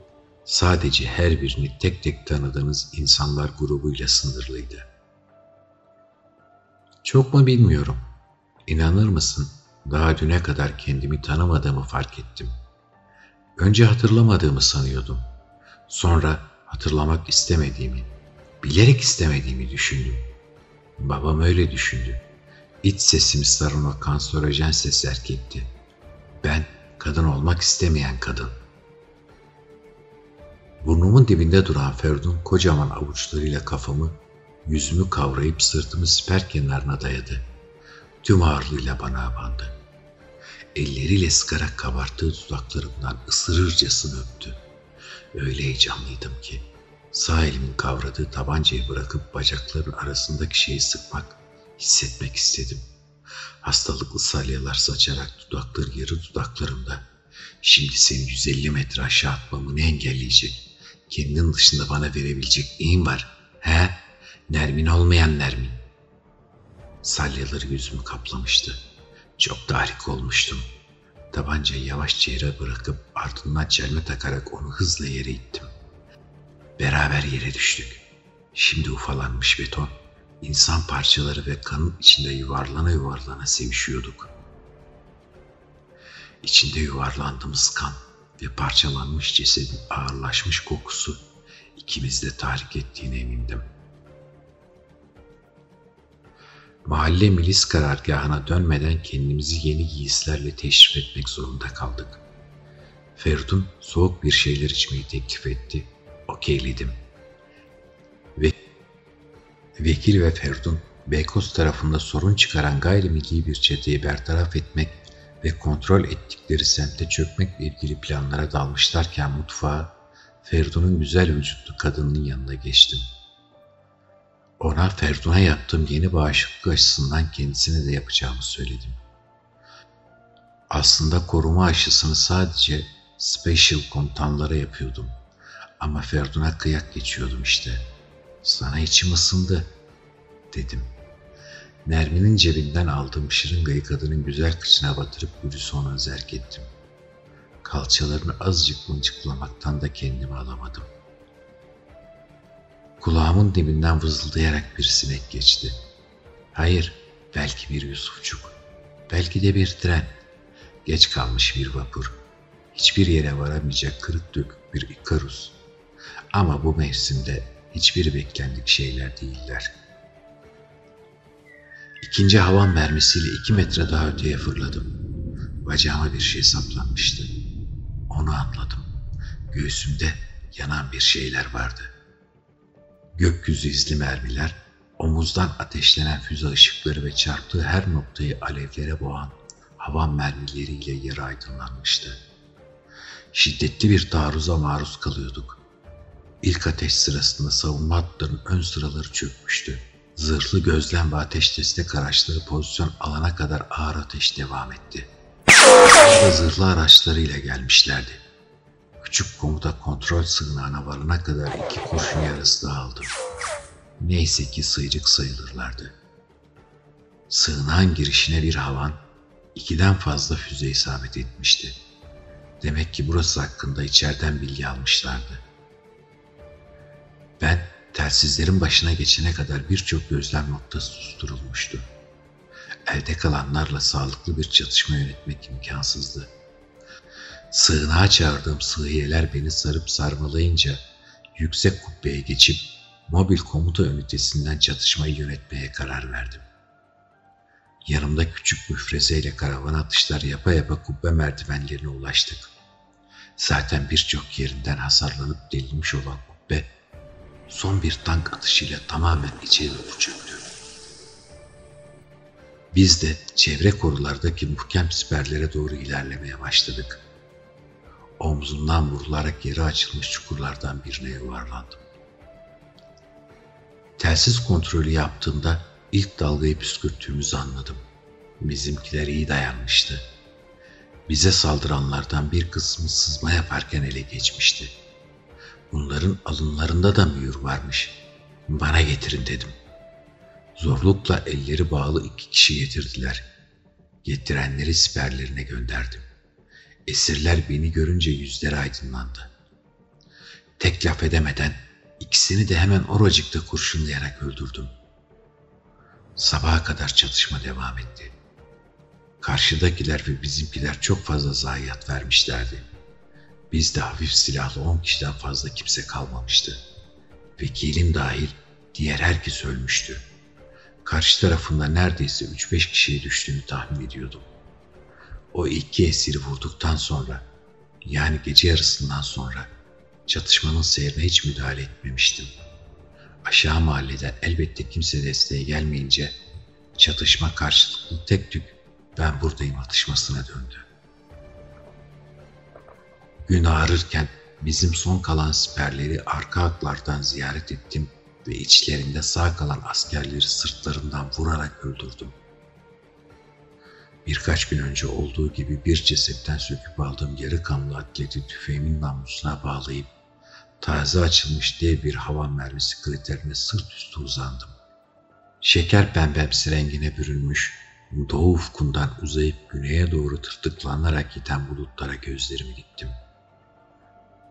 sadece her birini tek tek tanıdığınız insanlar grubuyla sınırlıydı. Çok mu bilmiyorum. İnanır mısın? Daha düne kadar kendimi tanımadığımı fark ettim. Önce hatırlamadığımı sanıyordum. Sonra hatırlamak istemediğimi, bilerek istemediğimi düşündüm. Babam öyle düşündü. İç sesimi saran o kanserojen ses erkekti. Ben kadın olmak istemeyen kadın. Burnumun dibinde duran Ferdun kocaman avuçlarıyla kafamı, yüzümü kavrayıp sırtımı siper kenarına dayadı. Tüm ağırlığıyla bana abandı. Elleriyle sıkarak kabarttığı dudaklarımdan ısırırcasını öptü. Öyle heyecanlıydım ki Sağ elimin kavradığı tabancayı bırakıp bacakların arasındaki şeyi sıkmak, hissetmek istedim. Hastalıklı salyalar saçarak dudakları yarı dudaklarımda. Şimdi seni 150 metre aşağı atmamı ne engelleyecek? Kendin dışında bana verebilecek neyin var? He? Nermin olmayan Nermin. Salyaları yüzümü kaplamıştı. Çok tahrik olmuştum. Tabancayı yavaşça yere bırakıp ardından çelme takarak onu hızla yere ittim. Beraber yere düştük. Şimdi ufalanmış beton insan parçaları ve kanın içinde yuvarlana yuvarlana sevişiyorduk. İçinde yuvarlandığımız kan ve parçalanmış cesedin ağırlaşmış kokusu ikimizde tahrik ettiğine emindim. Mahalle milis karargahına dönmeden kendimizi yeni giysilerle teşrif etmek zorunda kaldık. Ferdun soğuk bir şeyler içmeyi teklif etti. Okeyledim. Ve Vekil ve Ferdun, Beykoz tarafında sorun çıkaran gayrimilli bir çeteyi bertaraf etmek ve kontrol ettikleri semte çökmekle ilgili planlara dalmışlarken mutfağa Ferdun'un güzel vücutlu kadının yanına geçtim. Ona Ferdun'a yaptığım yeni bağışıklık aşısından kendisine de yapacağımı söyledim. Aslında koruma aşısını sadece special komutanlara yapıyordum. Ama Ferdun'a kıyak geçiyordum işte. Sana içim ısındı, dedim. Nermin'in cebinden aldığım şırıngayı kadının güzel kıçına batırıp gülüsü ona zerk ettim. Kalçalarını azıcık mıncıklamaktan da kendimi alamadım. Kulağımın dibinden vızıldayarak bir sinek geçti. Hayır, belki bir Yusufçuk. Belki de bir tren. Geç kalmış bir vapur. Hiçbir yere varamayacak kırık dökük bir Ikarus. Ama bu mevsimde hiçbir beklendik şeyler değiller. İkinci havan mermisiyle iki metre daha öteye fırladım. Bacağıma bir şey saplanmıştı. Onu anladım. Göğsümde yanan bir şeyler vardı. Gökyüzü izli mermiler, omuzdan ateşlenen füze ışıkları ve çarptığı her noktayı alevlere boğan havan mermileriyle yer aydınlanmıştı. Şiddetli bir taarruza maruz kalıyorduk. İlk ateş sırasında savunma hatlarının ön sıraları çökmüştü. Zırhlı gözlem ve ateş destek araçları pozisyon alana kadar ağır ateş devam etti. Burada zırhlı araçlarıyla gelmişlerdi. Küçük komuta kontrol sığınağına varana kadar iki kurşun yarısı daha aldım. Neyse ki sıyrık sayılırlardı. Sığınağın girişine bir havan, ikiden fazla füze isabet etmişti. Demek ki burası hakkında içeriden bilgi almışlardı. Ben telsizlerin başına geçene kadar birçok gözlem noktası susturulmuştu. Elde kalanlarla sağlıklı bir çatışma yönetmek imkansızdı. Sığınağa çağırdığım sığıyeler beni sarıp sarmalayınca yüksek kubbeye geçip mobil komuta ünitesinden çatışmayı yönetmeye karar verdim. Yanımda küçük müfrezeyle karavan atışlar yapa yapa kubbe merdivenlerine ulaştık. Zaten birçok yerinden hasarlanıp delinmiş olan kubbe son bir tank atışıyla tamamen içeri doğru çöktü. Biz de çevre korulardaki muhkem siperlere doğru ilerlemeye başladık. Omzumdan vurularak yere açılmış çukurlardan birine yuvarlandım. Telsiz kontrolü yaptığımda ilk dalgayı püskürttüğümüzü anladım. Bizimkiler iyi dayanmıştı. Bize saldıranlardan bir kısmı sızma yaparken ele geçmişti. Bunların alınlarında da mühür varmış. Bana getirin dedim. Zorlukla elleri bağlı iki kişi getirdiler. Getirenleri siperlerine gönderdim. Esirler beni görünce yüzleri aydınlandı. Tek laf edemeden ikisini de hemen oracıkta kurşunlayarak öldürdüm. Sabaha kadar çatışma devam etti. Karşıdakiler ve bizimkiler çok fazla zayiat vermişlerdi. Bizde hafif silahlı on kişiden fazla kimse kalmamıştı. Vekilim dahil diğer herkes ölmüştü. Karşı tarafında neredeyse 3-5 kişiye düştüğünü tahmin ediyordum. O iki esiri vurduktan sonra, yani gece yarısından sonra çatışmanın seyrine hiç müdahale etmemiştim. Aşağı mahalleden elbette kimse desteğe gelmeyince çatışma karşılıklı tek tük ben buradayım atışmasına döndü. Gün ağrırken bizim son kalan siperleri arka haklardan ziyaret ettim ve içlerinde sağ kalan askerleri sırtlarından vurarak öldürdüm. Birkaç gün önce olduğu gibi bir cesetten söküp aldığım yarı kanlı atleti tüfeğimin namlusuna bağlayıp taze açılmış dev bir hava mermisi kriterine sırt üstü uzandım. Şeker pembemsi rengine bürünmüş, doğu ufkundan uzayıp güneye doğru tırtıklanarak giden bulutlara gözlerimi diktim.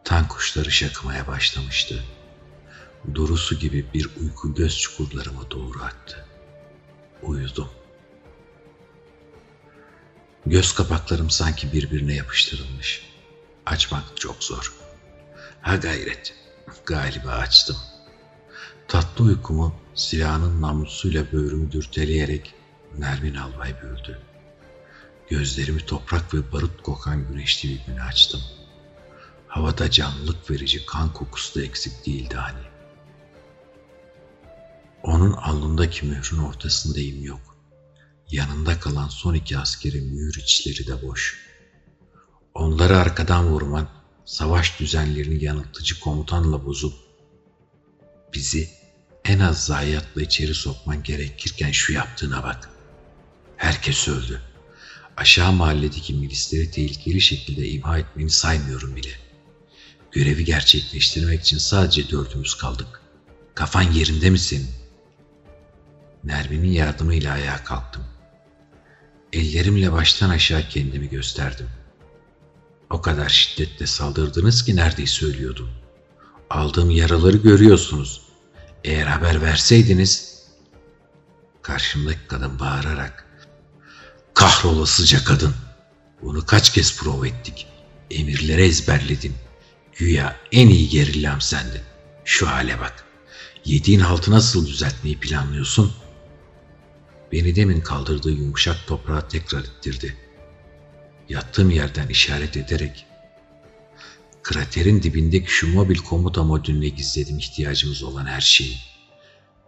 Tank kuşları şakımaya başlamıştı. Durusu gibi bir uyku göz çukurlarıma doğru aktı. Uyudum. Göz kapaklarım sanki birbirine yapıştırılmış. Açmak çok zor. Ha gayret. Galiba açtım. Tatlı uykumu silahının namlusuyla böğrümü dürteleyerek Nermin Albay böldü. Gözlerimi toprak ve barut kokan güneşli bir güne açtım. Havada canlılık verici kan kokusu da eksik değildi hani. Onun alnındaki mührün ortasındayım yok. Yanında kalan son iki askerin mühür içleri de boş. Onları arkadan vurman, savaş düzenlerini yanıltıcı komutanla bozup bizi en az zayiatla içeri sokman gerekirken şu yaptığına bak. Herkes öldü. Aşağı mahalledeki milisleri tehlikeli şekilde imha etmeni saymıyorum bile. Görevi gerçekleştirmek için sadece dördümüz kaldık. Kafan yerinde mi senin? Nermin'in yardımıyla ayağa kalktım. Ellerimle baştan aşağı kendimi gösterdim. O kadar şiddetle saldırdınız ki neredeyse ölüyordum. Aldığım yaraları görüyorsunuz. Eğer haber verseydiniz... Karşımdaki kadın bağırarak Kahrolasıca kadın. Bunu kaç kez prova ettik. Emirleri ezberledin. Güya en iyi gerillam sendin. Şu hale bak. Yediğin haltı nasıl düzeltmeyi planlıyorsun? Beni demin kaldırdığı yumuşak toprağa tekrar ittirdi. Yattığım yerden işaret ederek kraterin dibindeki şu mobil komuta modülüne gizledim ihtiyacımız olan her şeyi.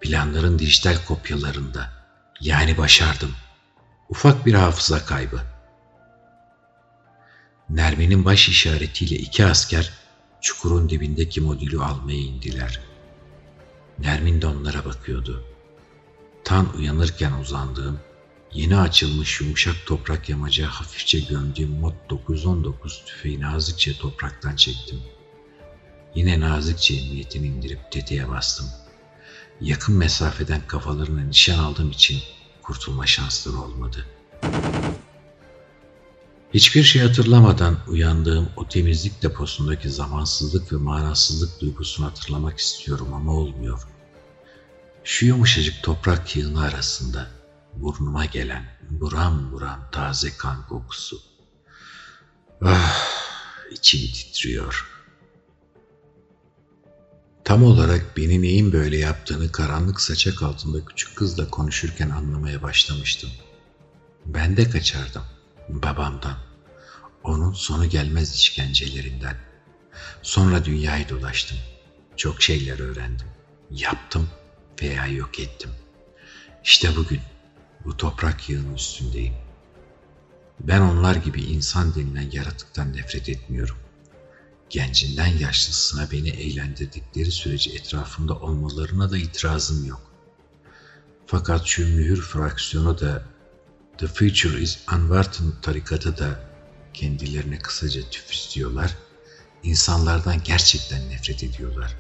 Planların dijital kopyalarında. Yani başardım. Ufak bir hafıza kaybı. Nermin'in baş işaretiyle iki asker çukurun dibindeki modülü almaya indiler. Nermin de onlara bakıyordu. Tan uyanırken uzandığım, yeni açılmış yumuşak toprak yamaca hafifçe gömdüğüm Mod 919 tüfeği nazikçe topraktan çektim. Yine nazikçe emniyetini indirip tetiğe bastım. Yakın mesafeden kafalarına nişan aldığım için kurtulma şansları olmadı. Hiçbir şey hatırlamadan uyandığım o temizlik deposundaki zamansızlık ve manasızlık duygusunu hatırlamak istiyorum ama olmuyor. Şu yumuşacık toprak yığını arasında burnuma gelen buram buram taze kan kokusu. Ah, içim titriyor. Tam olarak beni neyin böyle yaptığını karanlık saçak altında küçük kızla konuşurken anlamaya başlamıştım. Ben de kaçardım babamdan. Onun sonu gelmez işkencelerinden. Sonra dünyayı dolaştım. Çok şeyler öğrendim. Yaptım veya yok ettim. İşte bugün bu toprak yığının üstündeyim. Ben onlar gibi insan denilen yaratıktan nefret etmiyorum. Gencinden yaşlısına beni eğlendirdikleri sürece etrafımda olmalarına da itirazım yok. Fakat şu mühür fraksiyonu da The Future is Uncertain tarikatı da kendilerine kısaca tüf istiyorlar. İnsanlardan gerçekten nefret ediyorlar.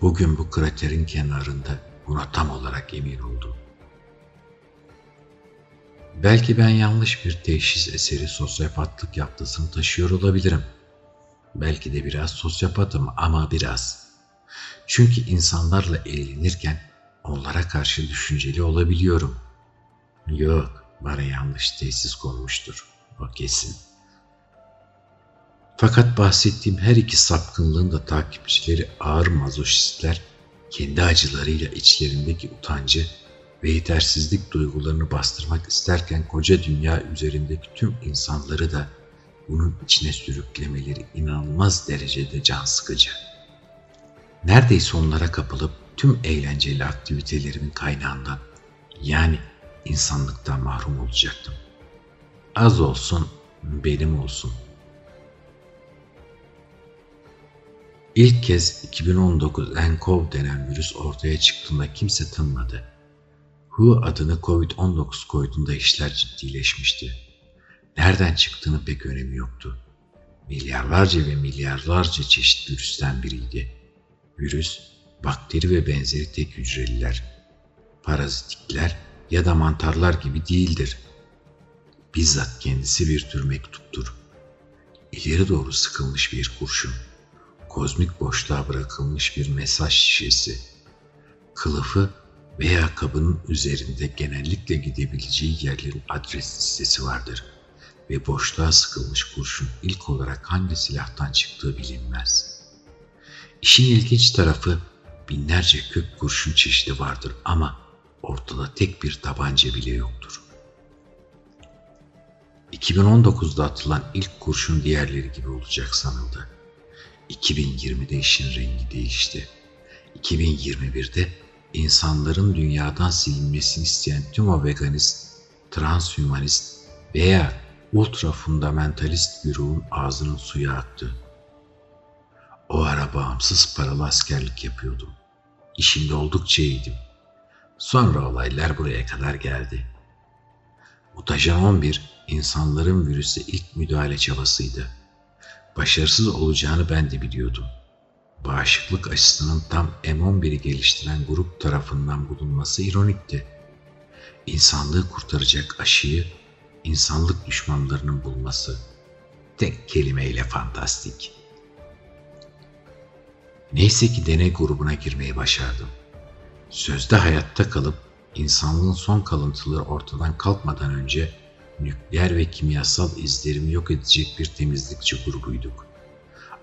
Bugün bu kraterin kenarında buna tam olarak emin oldum. Belki ben yanlış bir teşhis eseri sosyopatlık yaptısını taşıyor olabilirim. Belki de biraz sosyopatım ama biraz. Çünkü insanlarla eğlenirken onlara karşı düşünceli olabiliyorum. Yok, bana yanlış tesis konmuştur. O kesin. Fakat bahsettiğim her iki sapkınlığın da takipçileri ağır mazoşistler kendi acılarıyla içlerindeki utancı ve yetersizlik duygularını bastırmak isterken koca dünya üzerindeki tüm insanları da bunun içine sürüklemeleri inanılmaz derecede can sıkıcı. Neredeyse onlara kapılıp tüm eğlenceli aktivitelerimin kaynağından yani insanlıktan mahrum olacaktım. Az olsun benim olsun. İlk kez 2019 nCoV denen virüs ortaya çıktığında kimse tanımadı. WHO adını COVID-19 koyduğunda işler ciddileşmişti. Nereden çıktığını pek önemi yoktu. Milyarlarca ve milyarlarca çeşit virüsten biriydi. Virüs, bakteri ve benzeri tek hücreliler, parazitikler ya da mantarlar gibi değildir. Bizzat kendisi bir tür mektuptur. İleri doğru sıkılmış bir kurşun. kozmik boşluğa bırakılmış bir mesaj şişesi. Kılıfı veya kabının üzerinde genellikle gidebileceği yerlerin adres listesi vardır ve boşluğa sıkılmış kurşun ilk olarak hangi silahtan çıktığı bilinmez. İşin ilginç tarafı binlerce kök kurşun çeşidi vardır ama ortada tek bir tabanca bile yoktur. 2019'da atılan ilk kurşun diğerleri gibi olacak sanıldı. 2020'de işin rengi değişti. 2021'de insanların dünyadan silinmesini isteyen tüm o veganist, transhümanist veya ultra fundamentalist güruhun ağzının suya aktı. O ara bağımsız paralı askerlik yapıyordum. İşimde oldukça iyiydim. Sonra olaylar buraya kadar geldi. Mutajan 11 insanların virüse ilk müdahale çabasıydı. Başarısız olacağını ben de biliyordum. Bağışıklık aşısının tam M11'i geliştiren grup tarafından bulunması ironikti. İnsanlığı kurtaracak aşıyı insanlık düşmanlarının bulması tek kelimeyle fantastik. Neyse ki deney grubuna girmeyi başardım. Sözde hayatta kalıp insanlığın son kalıntıları ortadan kalkmadan önce nükleer ve kimyasal izlerimi yok edecek bir temizlikçi grubuyduk.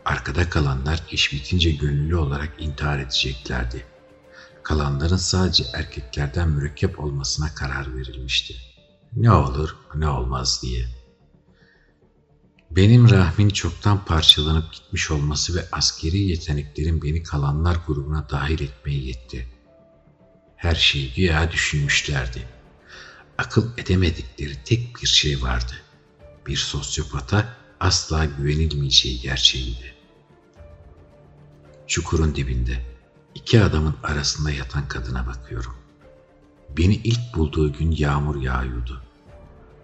Arkada kalanlar iş bitince gönüllü olarak intihar edeceklerdi. Kalanların sadece erkeklerden mürekkep olmasına karar verilmişti. Ne olur ne olmaz diye. Benim rahmin çoktan parçalanıp gitmiş olması ve askeri yeteneklerin beni kalanlar grubuna dahil etmeye yetti. Her şeyi güya düşünmüşlerdi. Akıl edemedikleri tek bir şey vardı. Bir sosyopata asla güvenilmeyeceği gerçeğiydi. Çukurun dibinde iki adamın arasında yatan kadına bakıyorum. Beni ilk bulduğu gün yağmur yağıyordu.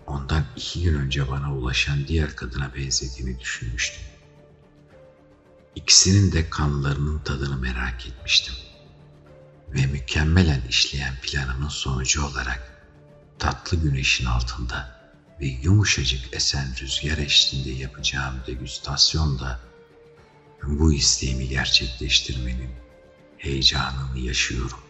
Ondan iki gün önce bana ulaşan diğer kadına benzediğini düşünmüştüm. İkisinin de kanlarının tadını merak etmiştim. Ve mükemmelen işleyen planımın sonucu olarak tatlı güneşin altında ve yumuşacık esen rüzgar eşliğinde yapacağım degüstasyonda bu isteğimi gerçekleştirmenin heyecanını yaşıyorum.